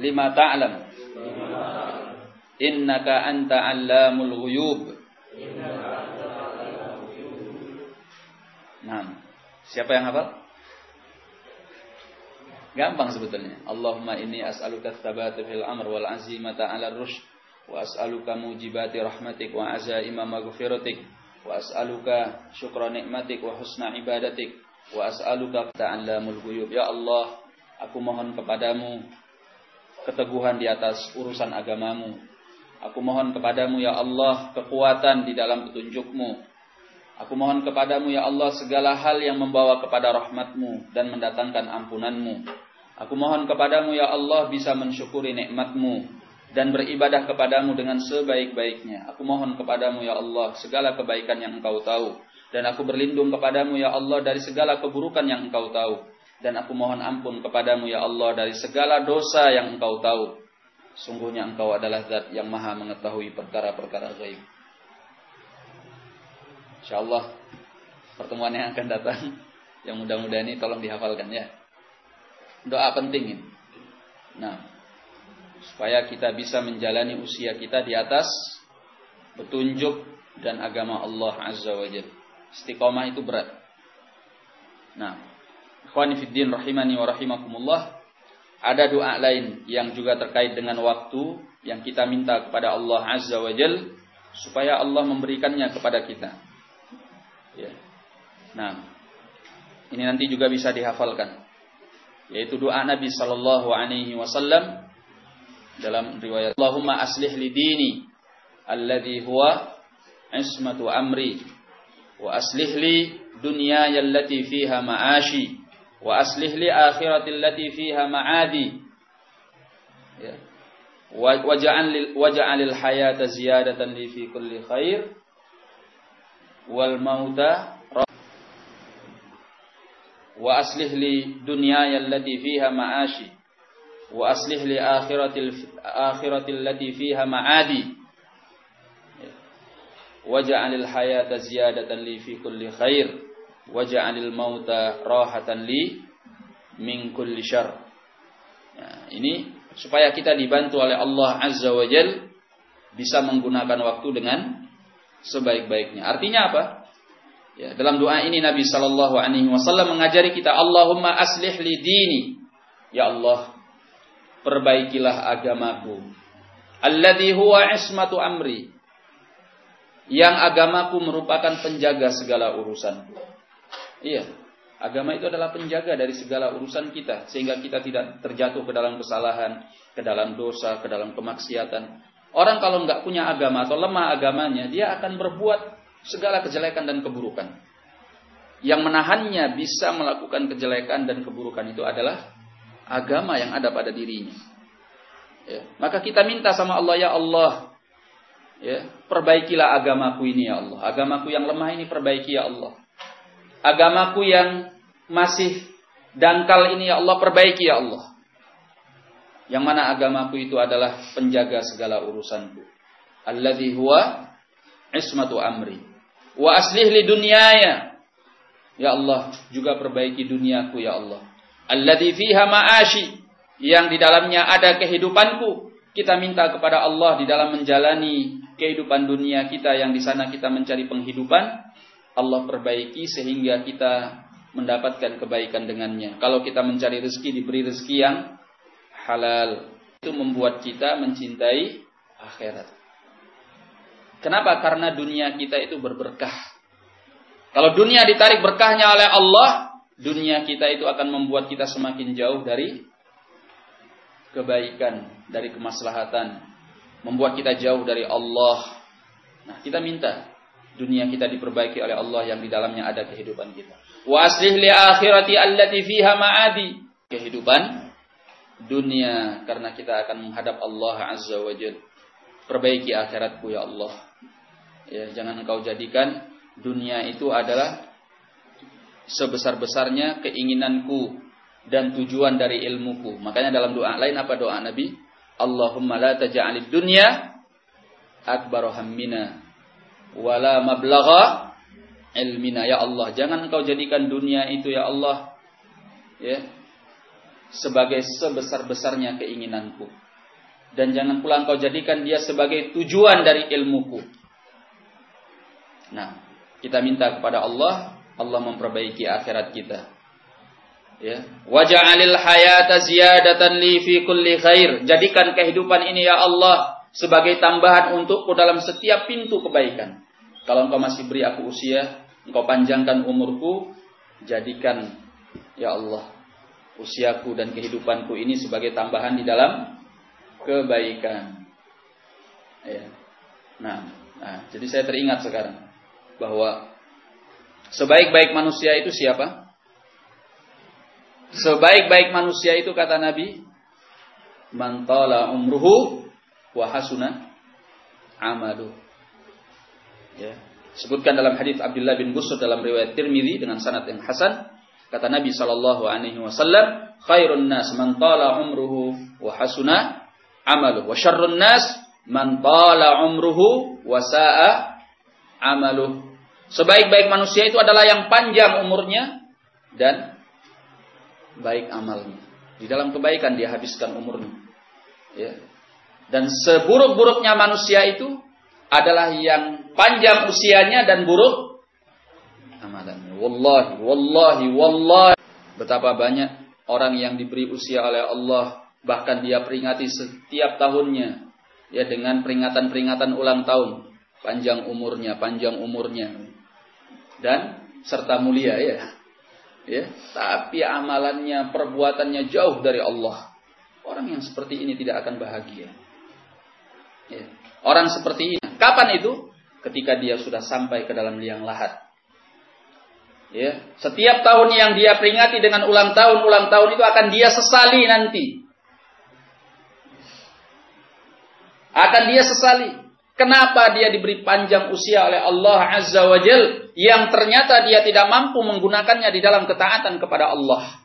Lima ta'lam. Innaka anta 'allamul ghuyub. Nah, siapa yang hafal? Gampang sebetulnya. Allahumma inni as'aluka tsabata fil amr wal azimata 'ala rushd wa as'aluka mujibati rahmatik wa azaima maghfiratik wa as'aluka syukra nikmatik wa husna ibadatik wa as'aluka ta'allamul ghuyub. Ya Allah, aku mohon kepadamu keteguhan di atas urusan agamamu. Aku mohon kepadamu ya Allah kekuatan di dalam petunjukmu. Aku mohon kepadamu ya Allah segala hal yang membawa kepada rahmatmu dan mendatangkan ampunanmu. Aku mohon kepadamu ya Allah bisa mensyukuri nikmatmu dan beribadah kepadamu dengan sebaik-baiknya. Aku mohon kepadamu ya Allah segala kebaikan yang engkau tahu. Dan aku berlindung kepadamu ya Allah dari segala keburukan yang engkau tahu. Dan aku mohon ampun kepadamu ya Allah dari segala dosa yang engkau tahu. Sungguhnya engkau adalah zat yang maha mengetahui perkara-perkara gaib. InsyaAllah pertemuan yang akan datang. Yang mudah-mudahan ini tolong dihafalkan ya. Doa penting ini. Nah, supaya kita bisa menjalani usia kita di atas petunjuk dan agama Allah Azza wa Jalla. Istiqomah itu berat. Nah, ikhwani fiddin rahimani wa rahimakumullah, ada doa lain yang juga terkait dengan waktu yang kita minta kepada Allah Azza wa Jalla supaya Allah memberikannya kepada kita. Ya. Nah, ini nanti juga bisa dihafalkan yaitu doa Nabi sallallahu alaihi wasallam dalam riwayat. Allahumma aslih li dini alladhi huwa ismatu amri wa aslih li dunyaya allati fiha ma'ashi wa aslih li akhirati allati fiha ma'adi. Ya. Waj'al waj'al hayata ziyadatan li fi kulli khair wal mauta wa aslih li dunyaya allati fiha ma'ashi wa aslih li akhiratil akhiratil lati fiha ma'adi waj'alil hayata ziyadatan li fi kulli khair waj'alil mauta rahatan li min kulli syarr ya, ini supaya kita dibantu oleh Allah Azza wa Jal bisa menggunakan waktu dengan sebaik-baiknya. Artinya apa? Ya, dalam doa ini Nabi Shallallahu Alaihi Wasallam mengajari kita Allahumma aslih li dini Ya Allah perbaikilah agamaku. Alladhi huwa ismatu amri. Yang agamaku merupakan penjaga segala urusanku Iya Agama itu adalah penjaga dari segala urusan kita Sehingga kita tidak terjatuh ke dalam kesalahan Ke dalam dosa, ke dalam kemaksiatan. Orang kalau nggak punya agama atau lemah agamanya Dia akan berbuat segala kejelekan dan keburukan. Yang menahannya bisa melakukan kejelekan dan keburukan itu adalah agama yang ada pada dirinya. Ya. Maka kita minta sama Allah ya Allah, ya perbaikilah agamaku ini ya Allah. Agamaku yang lemah ini perbaiki ya Allah. Agamaku yang masih dangkal ini ya Allah perbaiki ya Allah. Yang mana agamaku itu adalah penjaga segala urusanku. Alladhi huwa ismatu amri. Wa aslih li dunyaya. Ya Allah, juga perbaiki duniaku ya Allah. Alladhi fiha ma'ashi. Yang di dalamnya ada kehidupanku. Kita minta kepada Allah di dalam menjalani kehidupan dunia kita yang di sana kita mencari penghidupan. Allah perbaiki sehingga kita mendapatkan kebaikan dengannya. Kalau kita mencari rezeki diberi rezeki yang halal. Itu membuat kita mencintai akhirat. Kenapa? Karena dunia kita itu berberkah. Kalau dunia ditarik berkahnya oleh Allah, dunia kita itu akan membuat kita semakin jauh dari kebaikan, dari kemaslahatan, membuat kita jauh dari Allah. Nah, kita minta dunia kita diperbaiki oleh Allah yang di dalamnya ada kehidupan kita. Wa aslih li akhirati allati fiha ma'adi. Kehidupan dunia karena kita akan menghadap Allah Azza wa Jalla. Perbaiki akhiratku ya Allah. Ya, jangan engkau jadikan dunia itu adalah sebesar-besarnya keinginanku dan tujuan dari ilmuku. Makanya dalam doa lain apa doa Nabi? Allahumma la taj'alid dunya akbar hammina wala mablagha ilmina ya Allah. Jangan engkau jadikan dunia itu ya Allah ya sebagai sebesar-besarnya keinginanku. Dan jangan pula engkau jadikan dia sebagai tujuan dari ilmuku. Nah, kita minta kepada Allah, Allah memperbaiki akhirat kita. Ya. Waja'alil hayata ziyadatan li fi kulli khair. Jadikan kehidupan ini ya Allah sebagai tambahan untukku dalam setiap pintu kebaikan. Kalau engkau masih beri aku usia, engkau panjangkan umurku, jadikan ya Allah usiaku dan kehidupanku ini sebagai tambahan di dalam kebaikan. Ya. Nah, nah, jadi saya teringat sekarang bahwa sebaik-baik manusia itu siapa? Sebaik-baik manusia itu kata Nabi, mantala umruhu wa hasuna amalu. Ya. Sebutkan dalam hadis Abdullah bin Busur dalam riwayat Tirmidzi dengan sanad yang hasan, kata Nabi sallallahu alaihi wasallam, khairun nas man tala umruhu wa hasuna amalu wa syarrun nas man tala umruhu wa sa'a amalu. Sebaik-baik manusia itu adalah yang panjang umurnya dan baik amalnya. Di dalam kebaikan dia habiskan umurnya. Ya. Dan seburuk-buruknya manusia itu adalah yang panjang usianya dan buruk amalannya. Wallahi, wallahi, wallahi. Betapa banyak orang yang diberi usia oleh Allah. Bahkan dia peringati setiap tahunnya. Ya dengan peringatan-peringatan ulang tahun. Panjang umurnya, panjang umurnya dan serta mulia ya. Ya, tapi amalannya, perbuatannya jauh dari Allah. Orang yang seperti ini tidak akan bahagia. Ya. Orang seperti ini, kapan itu? Ketika dia sudah sampai ke dalam liang lahat. Ya, setiap tahun yang dia peringati dengan ulang tahun, ulang tahun itu akan dia sesali nanti. Akan dia sesali. Kenapa dia diberi panjang usia oleh Allah Azza wa Jal yang ternyata dia tidak mampu menggunakannya di dalam ketaatan kepada Allah.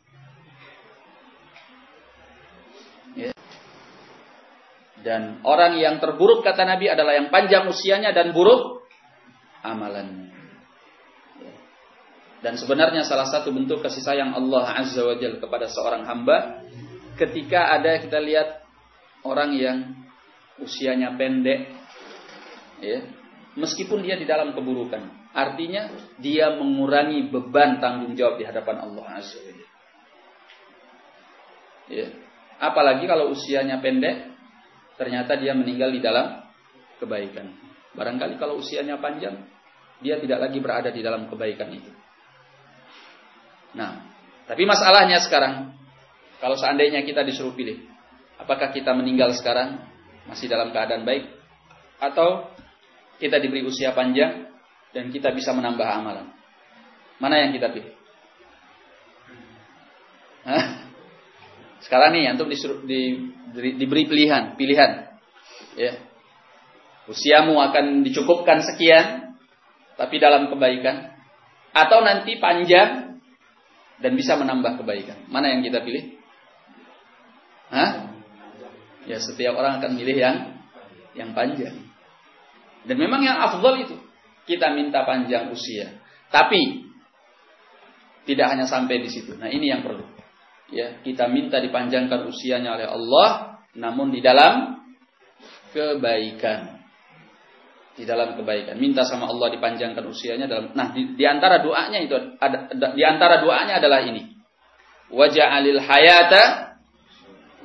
Ya. Dan orang yang terburuk kata Nabi adalah yang panjang usianya dan buruk amalannya. Ya. Dan sebenarnya salah satu bentuk kasih sayang Allah Azza wa Jal kepada seorang hamba ketika ada kita lihat orang yang usianya pendek ya, meskipun dia di dalam keburukan. Artinya dia mengurangi beban tanggung jawab di hadapan Allah Azza Ya. Apalagi kalau usianya pendek, ternyata dia meninggal di dalam kebaikan. Barangkali kalau usianya panjang, dia tidak lagi berada di dalam kebaikan itu. Nah, tapi masalahnya sekarang, kalau seandainya kita disuruh pilih, apakah kita meninggal sekarang masih dalam keadaan baik, atau kita diberi usia panjang dan kita bisa menambah amalan. Mana yang kita pilih? Hah? Sekarang nih antum disuruh di, di, diberi pilihan, pilihan. Ya. Usiamu akan dicukupkan sekian tapi dalam kebaikan atau nanti panjang dan bisa menambah kebaikan. Mana yang kita pilih? Hah? Ya setiap orang akan milih yang yang panjang. Dan memang yang afdal itu kita minta panjang usia. Tapi tidak hanya sampai di situ. Nah, ini yang perlu. Ya, kita minta dipanjangkan usianya oleh Allah namun di dalam kebaikan. Di dalam kebaikan. Minta sama Allah dipanjangkan usianya dalam Nah, di, di antara doanya itu ada di antara doanya adalah ini. Waja'alil hayata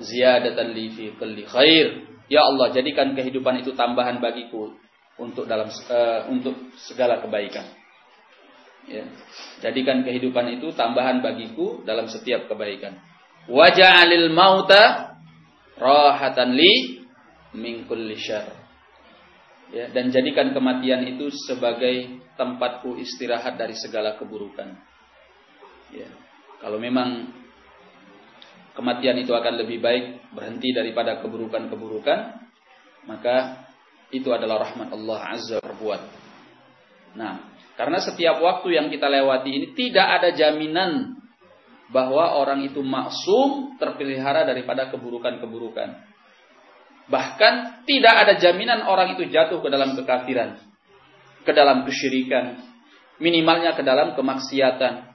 ziyadatan li fi kulli khair. Ya Allah, jadikan kehidupan itu tambahan bagiku untuk dalam uh, untuk segala kebaikan. Ya. Jadikan kehidupan itu tambahan bagiku dalam setiap kebaikan. Waja'alil mauta rahatan li min kulli syarr. Ya, dan jadikan kematian itu sebagai tempatku istirahat dari segala keburukan. Ya. Kalau memang kematian itu akan lebih baik berhenti daripada keburukan-keburukan, maka itu adalah rahmat Allah Azza wa Nah, karena setiap waktu yang kita lewati ini tidak ada jaminan bahwa orang itu maksum terpelihara daripada keburukan-keburukan. Bahkan tidak ada jaminan orang itu jatuh ke dalam kekafiran, ke dalam kesyirikan, minimalnya ke dalam kemaksiatan.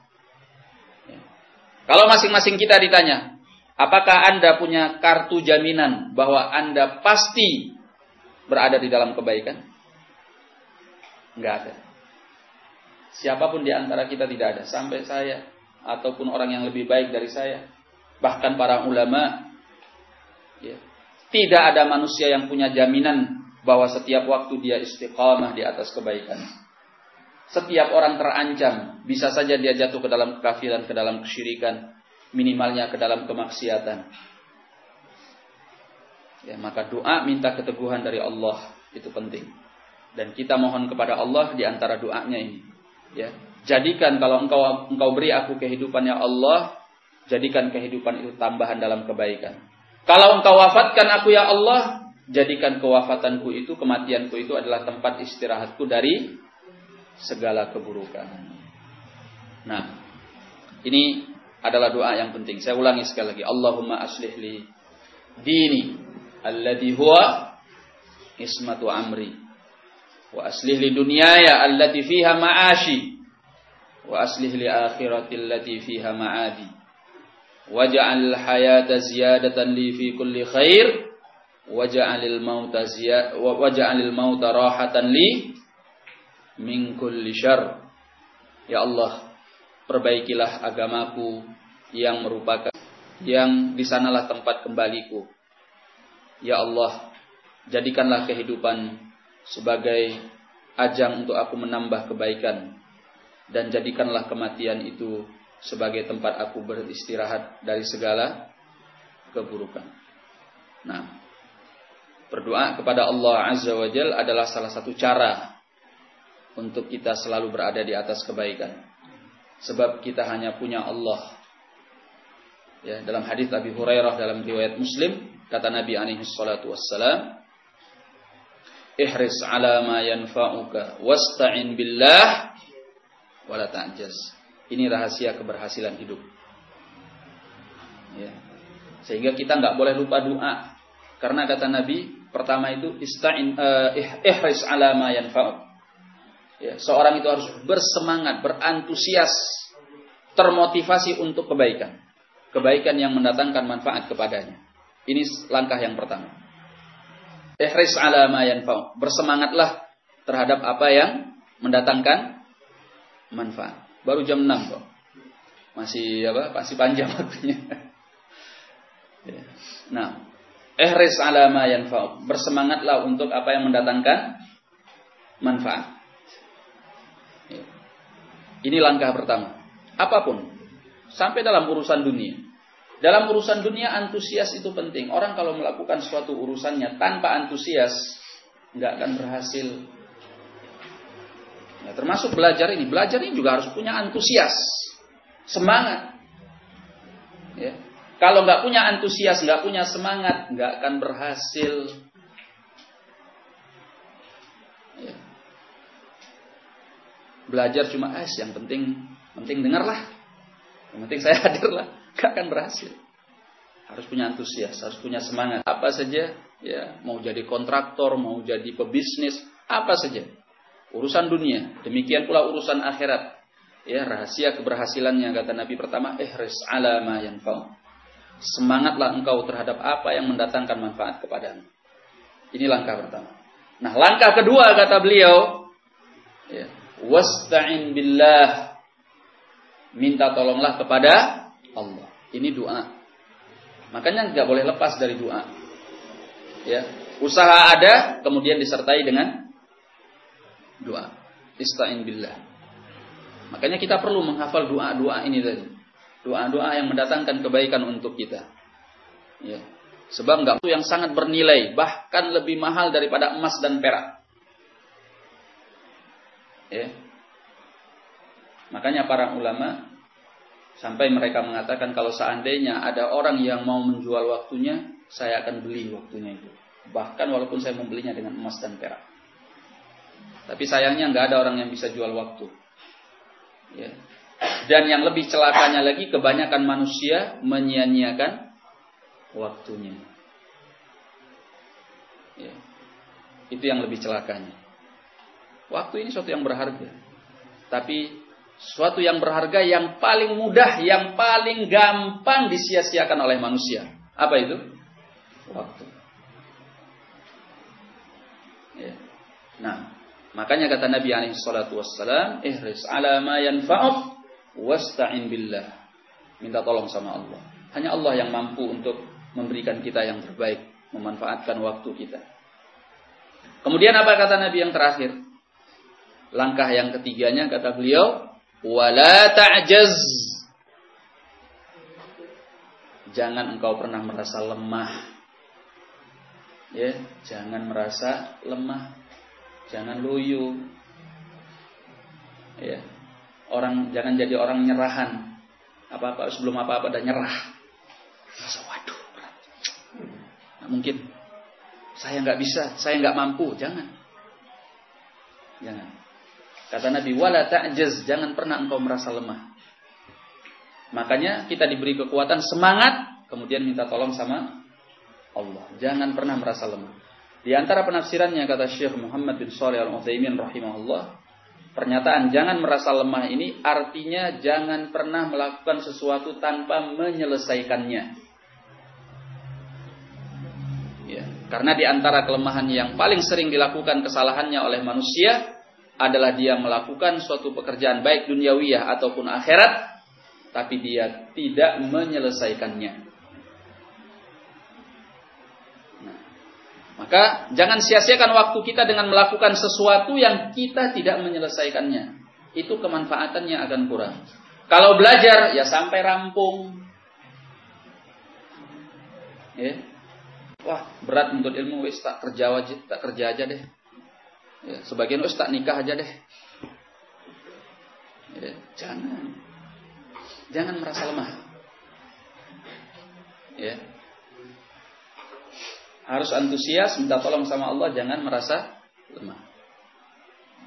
Kalau masing-masing kita ditanya, apakah Anda punya kartu jaminan bahwa Anda pasti berada di dalam kebaikan? Enggak ada. Siapa pun di antara kita tidak ada, sampai saya ataupun orang yang lebih baik dari saya, bahkan para ulama, ya, tidak ada manusia yang punya jaminan bahwa setiap waktu dia istiqamah di atas kebaikan. Setiap orang terancam, bisa saja dia jatuh ke dalam kekafiran, ke dalam kesyirikan, minimalnya ke dalam kemaksiatan. Ya, maka doa minta keteguhan dari Allah itu penting. Dan kita mohon kepada Allah di antara doanya ini. Ya, Jadikan kalau engkau engkau beri aku kehidupan ya Allah, jadikan kehidupan itu tambahan dalam kebaikan. Kalau engkau wafatkan aku ya Allah, jadikan kewafatanku itu, kematianku itu adalah tempat istirahatku dari segala keburukan. Nah, ini adalah doa yang penting. Saya ulangi sekali lagi. Allahumma aslih li dini alladhi huwa ismatu amri. Wa aslih li dunyaya allati fiha ma'ashi. Wa aslih li akhirati allati fiha ma'adi. Waj'al hayata ziyadatan li fi kulli khair. Waj'alil mauta ziyad waj'alil mauta rahatan li min kulli syarr. Ya Allah perbaikilah agamaku yang merupakan yang di sanalah tempat kembaliku ya Allah jadikanlah kehidupan sebagai ajang untuk aku menambah kebaikan dan jadikanlah kematian itu sebagai tempat aku beristirahat dari segala keburukan. Nah, berdoa kepada Allah Azza wa Jal adalah salah satu cara untuk kita selalu berada di atas kebaikan. Sebab kita hanya punya Allah. Ya, dalam hadis Abi Hurairah dalam riwayat Muslim kata Nabi alaihi salatu wassalam, "Ihris ala ma yanfa'uka wasta'in billah wala ta'jaz. Ini rahasia keberhasilan hidup. Ya. Sehingga kita nggak boleh lupa doa. Karena kata Nabi, pertama itu ista'in uh, ihris ala ma yanfa'u. Ya, seorang itu harus bersemangat, berantusias, termotivasi untuk kebaikan. Kebaikan yang mendatangkan manfaat kepadanya. Ini langkah yang pertama. Ihris ala ma yanfa'u. Bersemangatlah terhadap apa yang mendatangkan manfaat. Baru jam 6 kok. Masih apa? Masih panjang [LAUGHS] waktunya. Ya. nah, ihris ala ma yanfa'u. Bersemangatlah untuk apa yang mendatangkan manfaat. Ya. Ini langkah pertama. Apa pun. Sampai dalam urusan dunia. Dalam urusan dunia antusias itu penting. Orang kalau melakukan suatu urusannya tanpa antusias nggak akan berhasil Ya, termasuk belajar ini. Belajar ini juga harus punya antusias. Semangat. Ya. Kalau nggak punya antusias, nggak punya semangat, nggak akan berhasil. Ya. Belajar cuma es, yang penting penting dengarlah. Yang penting saya [LAUGHS] hadirlah, nggak akan berhasil. Harus punya antusias, harus punya semangat. Apa saja, ya, mau jadi kontraktor, mau jadi pebisnis, apa saja. Urusan dunia, demikian pula urusan akhirat. Ya, rahasia keberhasilannya kata Nabi pertama, ihris ala ma yanfa'u. Semangatlah engkau terhadap apa yang mendatangkan manfaat kepadamu. Ini langkah pertama. Nah, langkah kedua kata beliau, ya, wasta'in billah. Minta tolonglah kepada Allah. Ini doa. Makanya nggak boleh lepas dari doa. Ya, usaha ada kemudian disertai dengan doa. Ista'in billah. Makanya kita perlu menghafal doa-doa ini tadi. Doa-doa yang mendatangkan kebaikan untuk kita. Ya. Sebab enggak itu yang sangat bernilai, bahkan lebih mahal daripada emas dan perak. Ya. Makanya para ulama sampai mereka mengatakan kalau seandainya ada orang yang mau menjual waktunya, saya akan beli waktunya itu. Bahkan walaupun saya membelinya dengan emas dan perak. Tapi sayangnya nggak ada orang yang bisa jual waktu. Ya. Dan yang lebih celakanya lagi kebanyakan manusia menyia-nyiakan waktunya. Ya. Itu yang lebih celakanya. Waktu ini suatu yang berharga. Tapi suatu yang berharga yang paling mudah, yang paling gampang disia-siakan oleh manusia. Apa itu? Waktu. Ya. Nah, makanya kata Nabi alaihi salatu wassalam, "Ihris ala ma yanfa'uk wasta'in billah." Minta tolong sama Allah. Hanya Allah yang mampu untuk memberikan kita yang terbaik, memanfaatkan waktu kita. Kemudian apa kata Nabi yang terakhir? Langkah yang ketiganya kata beliau, wala ta'jaz. Jangan engkau pernah merasa lemah. Ya, jangan merasa lemah. Jangan loyo. Ya. Orang jangan jadi orang nyerahan. Apa-apa sebelum apa-apa dan nyerah. Rasa waduh. Nah, mungkin saya nggak bisa, saya nggak mampu, jangan. Jangan. Kata Nabi, wala ta'jaz, jangan pernah engkau merasa lemah. Makanya kita diberi kekuatan semangat, kemudian minta tolong sama Allah. Jangan pernah merasa lemah. Di antara penafsirannya kata Syekh Muhammad bin Shalih Al-Utsaimin rahimahullah, pernyataan jangan merasa lemah ini artinya jangan pernah melakukan sesuatu tanpa menyelesaikannya. Ya, karena di antara kelemahan yang paling sering dilakukan kesalahannya oleh manusia adalah dia melakukan suatu pekerjaan baik duniawiyah ataupun akhirat tapi dia tidak menyelesaikannya. Nah, maka jangan sia-siakan waktu kita dengan melakukan sesuatu yang kita tidak menyelesaikannya. Itu kemanfaatannya akan kurang. Kalau belajar ya sampai rampung. Ya. Wah, berat untuk ilmu wis tak kerja aja, tak kerja aja deh. Ya, sebagian ustaz nikah aja deh. Ya, jangan. Jangan merasa lemah. Ya. Harus antusias, minta tolong sama Allah, jangan merasa lemah.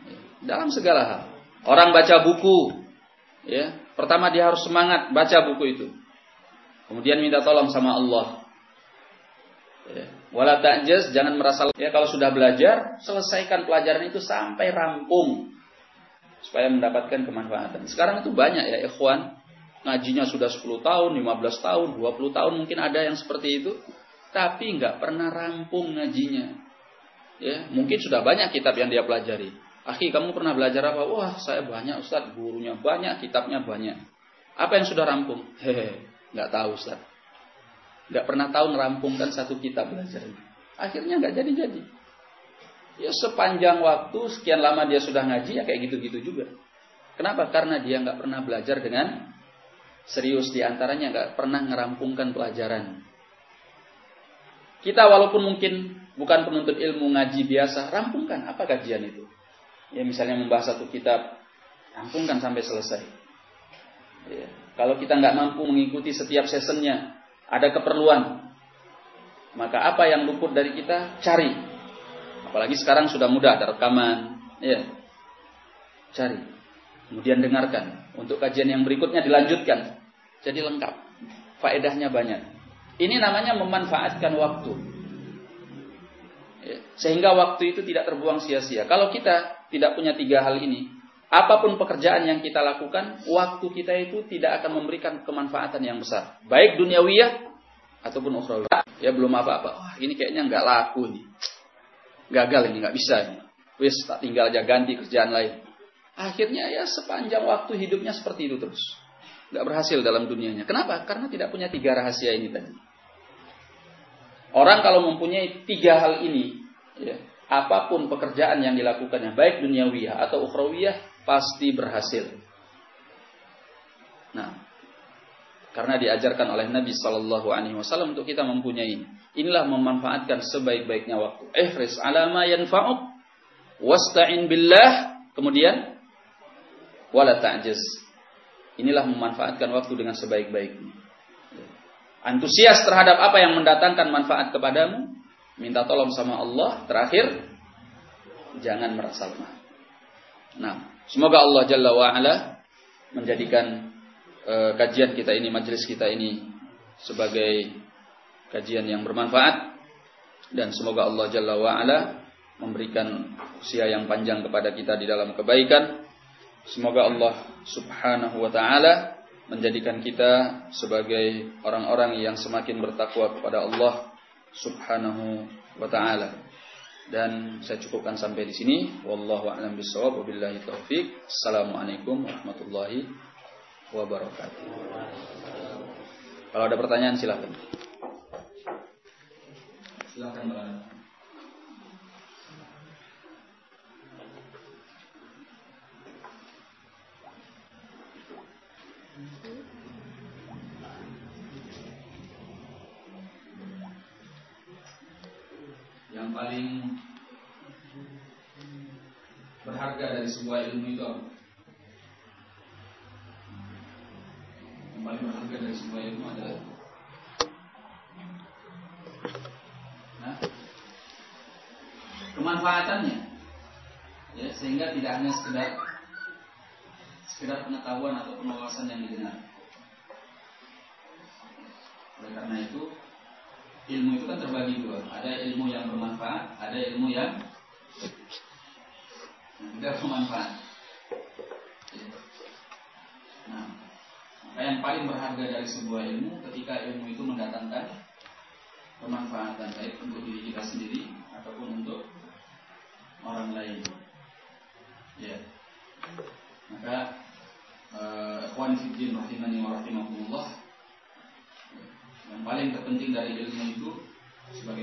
Ya. Dalam segala hal. Orang baca buku, ya. Pertama dia harus semangat baca buku itu. Kemudian minta tolong sama Allah. Ya. Wala ta'jaz, jangan merasa ya kalau sudah belajar, selesaikan pelajaran itu sampai rampung supaya mendapatkan kemanfaatan. Sekarang itu banyak ya ikhwan, ngajinya sudah 10 tahun, 15 tahun, 20 tahun mungkin ada yang seperti itu, tapi nggak pernah rampung ngajinya. Ya, mungkin sudah banyak kitab yang dia pelajari. Akhi, kamu pernah belajar apa? Wah, saya banyak Ustaz, gurunya banyak, kitabnya banyak. Apa yang sudah rampung? Hehe, nggak tahu Ustaz nggak pernah tahu merampungkan satu kitab belajar. Akhirnya nggak jadi-jadi. Ya sepanjang waktu sekian lama dia sudah ngaji ya kayak gitu-gitu juga. Kenapa? Karena dia nggak pernah belajar dengan serius di antaranya nggak pernah merampungkan pelajaran. Kita walaupun mungkin bukan penuntut ilmu ngaji biasa, rampungkan apa kajian itu. Ya misalnya membahas satu kitab, rampungkan sampai selesai. Ya. Kalau kita nggak mampu mengikuti setiap seasonnya, ada keperluan. Maka apa yang luput dari kita cari. Apalagi sekarang sudah mudah ada rekaman, ya. Cari. Kemudian dengarkan. Untuk kajian yang berikutnya dilanjutkan. Jadi lengkap. Faedahnya banyak. Ini namanya memanfaatkan waktu. Ya, sehingga waktu itu tidak terbuang sia-sia. Kalau kita tidak punya tiga hal ini, apa pun pekerjaan yang kita lakukan, waktu kita itu tidak akan memberikan kemanfaatan yang besar. Baik duniawiyah ataupun ukhrawiyah. Ya belum apa-apa. Wah, ini kayaknya nggak laku nih. Gagal ini, nggak bisa ini. Wis tak tinggal aja ganti kerjaan lain. Akhirnya ya sepanjang waktu hidupnya seperti itu terus. Nggak berhasil dalam dunianya. Kenapa? Karena tidak punya tiga rahasia ini tadi. Orang kalau mempunyai tiga hal ini, ya, apa pun pekerjaan yang dilakukannya, baik duniawiyah atau ukhrawiyah, pasti berhasil. Nah, karena diajarkan oleh Nabi Shallallahu Alaihi Wasallam untuk kita mempunyai inilah memanfaatkan sebaik-baiknya waktu. Ihris alama yanfa'uk, wasta'in billah, kemudian wala ta'jiz. Inilah memanfaatkan waktu dengan sebaik-baiknya. Antusias terhadap apa yang mendatangkan manfaat kepadamu, minta tolong sama Allah. Terakhir, jangan merasa lemah. Nah, Semoga Allah Jalla wa'ala menjadikan uh, kajian kita ini, majelis kita ini sebagai kajian yang bermanfaat dan semoga Allah Jalla wa'ala memberikan usia yang panjang kepada kita di dalam kebaikan. Semoga Allah Subhanahu wa taala menjadikan kita sebagai orang-orang yang semakin bertakwa kepada Allah Subhanahu wa taala. Dan saya cukupkan sampai di sini. Wallahu a'lam bishawab. Wabillahi taufik. Assalamualaikum warahmatullahi wabarakatuh. Kalau ada pertanyaan silakan. Silakan Mbak. Yang paling berharga dari sebuah ilmu itu apa? Yang paling berharga dari sebuah ilmu adalah nah, kemanfaatannya, ya sehingga tidak hanya sekedar sekedar pengetahuan atau pengawasan yang didengar. Oleh karena itu, ilmu itu kan terbagi dua. Ada ilmu yang bermanfaat, ada ilmu yang tidak bermanfaat. Nah, yang paling berharga dari sebuah ilmu ketika ilmu itu mendatangkan kemanfaatan baik untuk diri kita sendiri ataupun untuk orang lain. Ya. Maka eh, ikhwan fiddin rahimani wa yang paling terpenting dari ilmu itu sebagai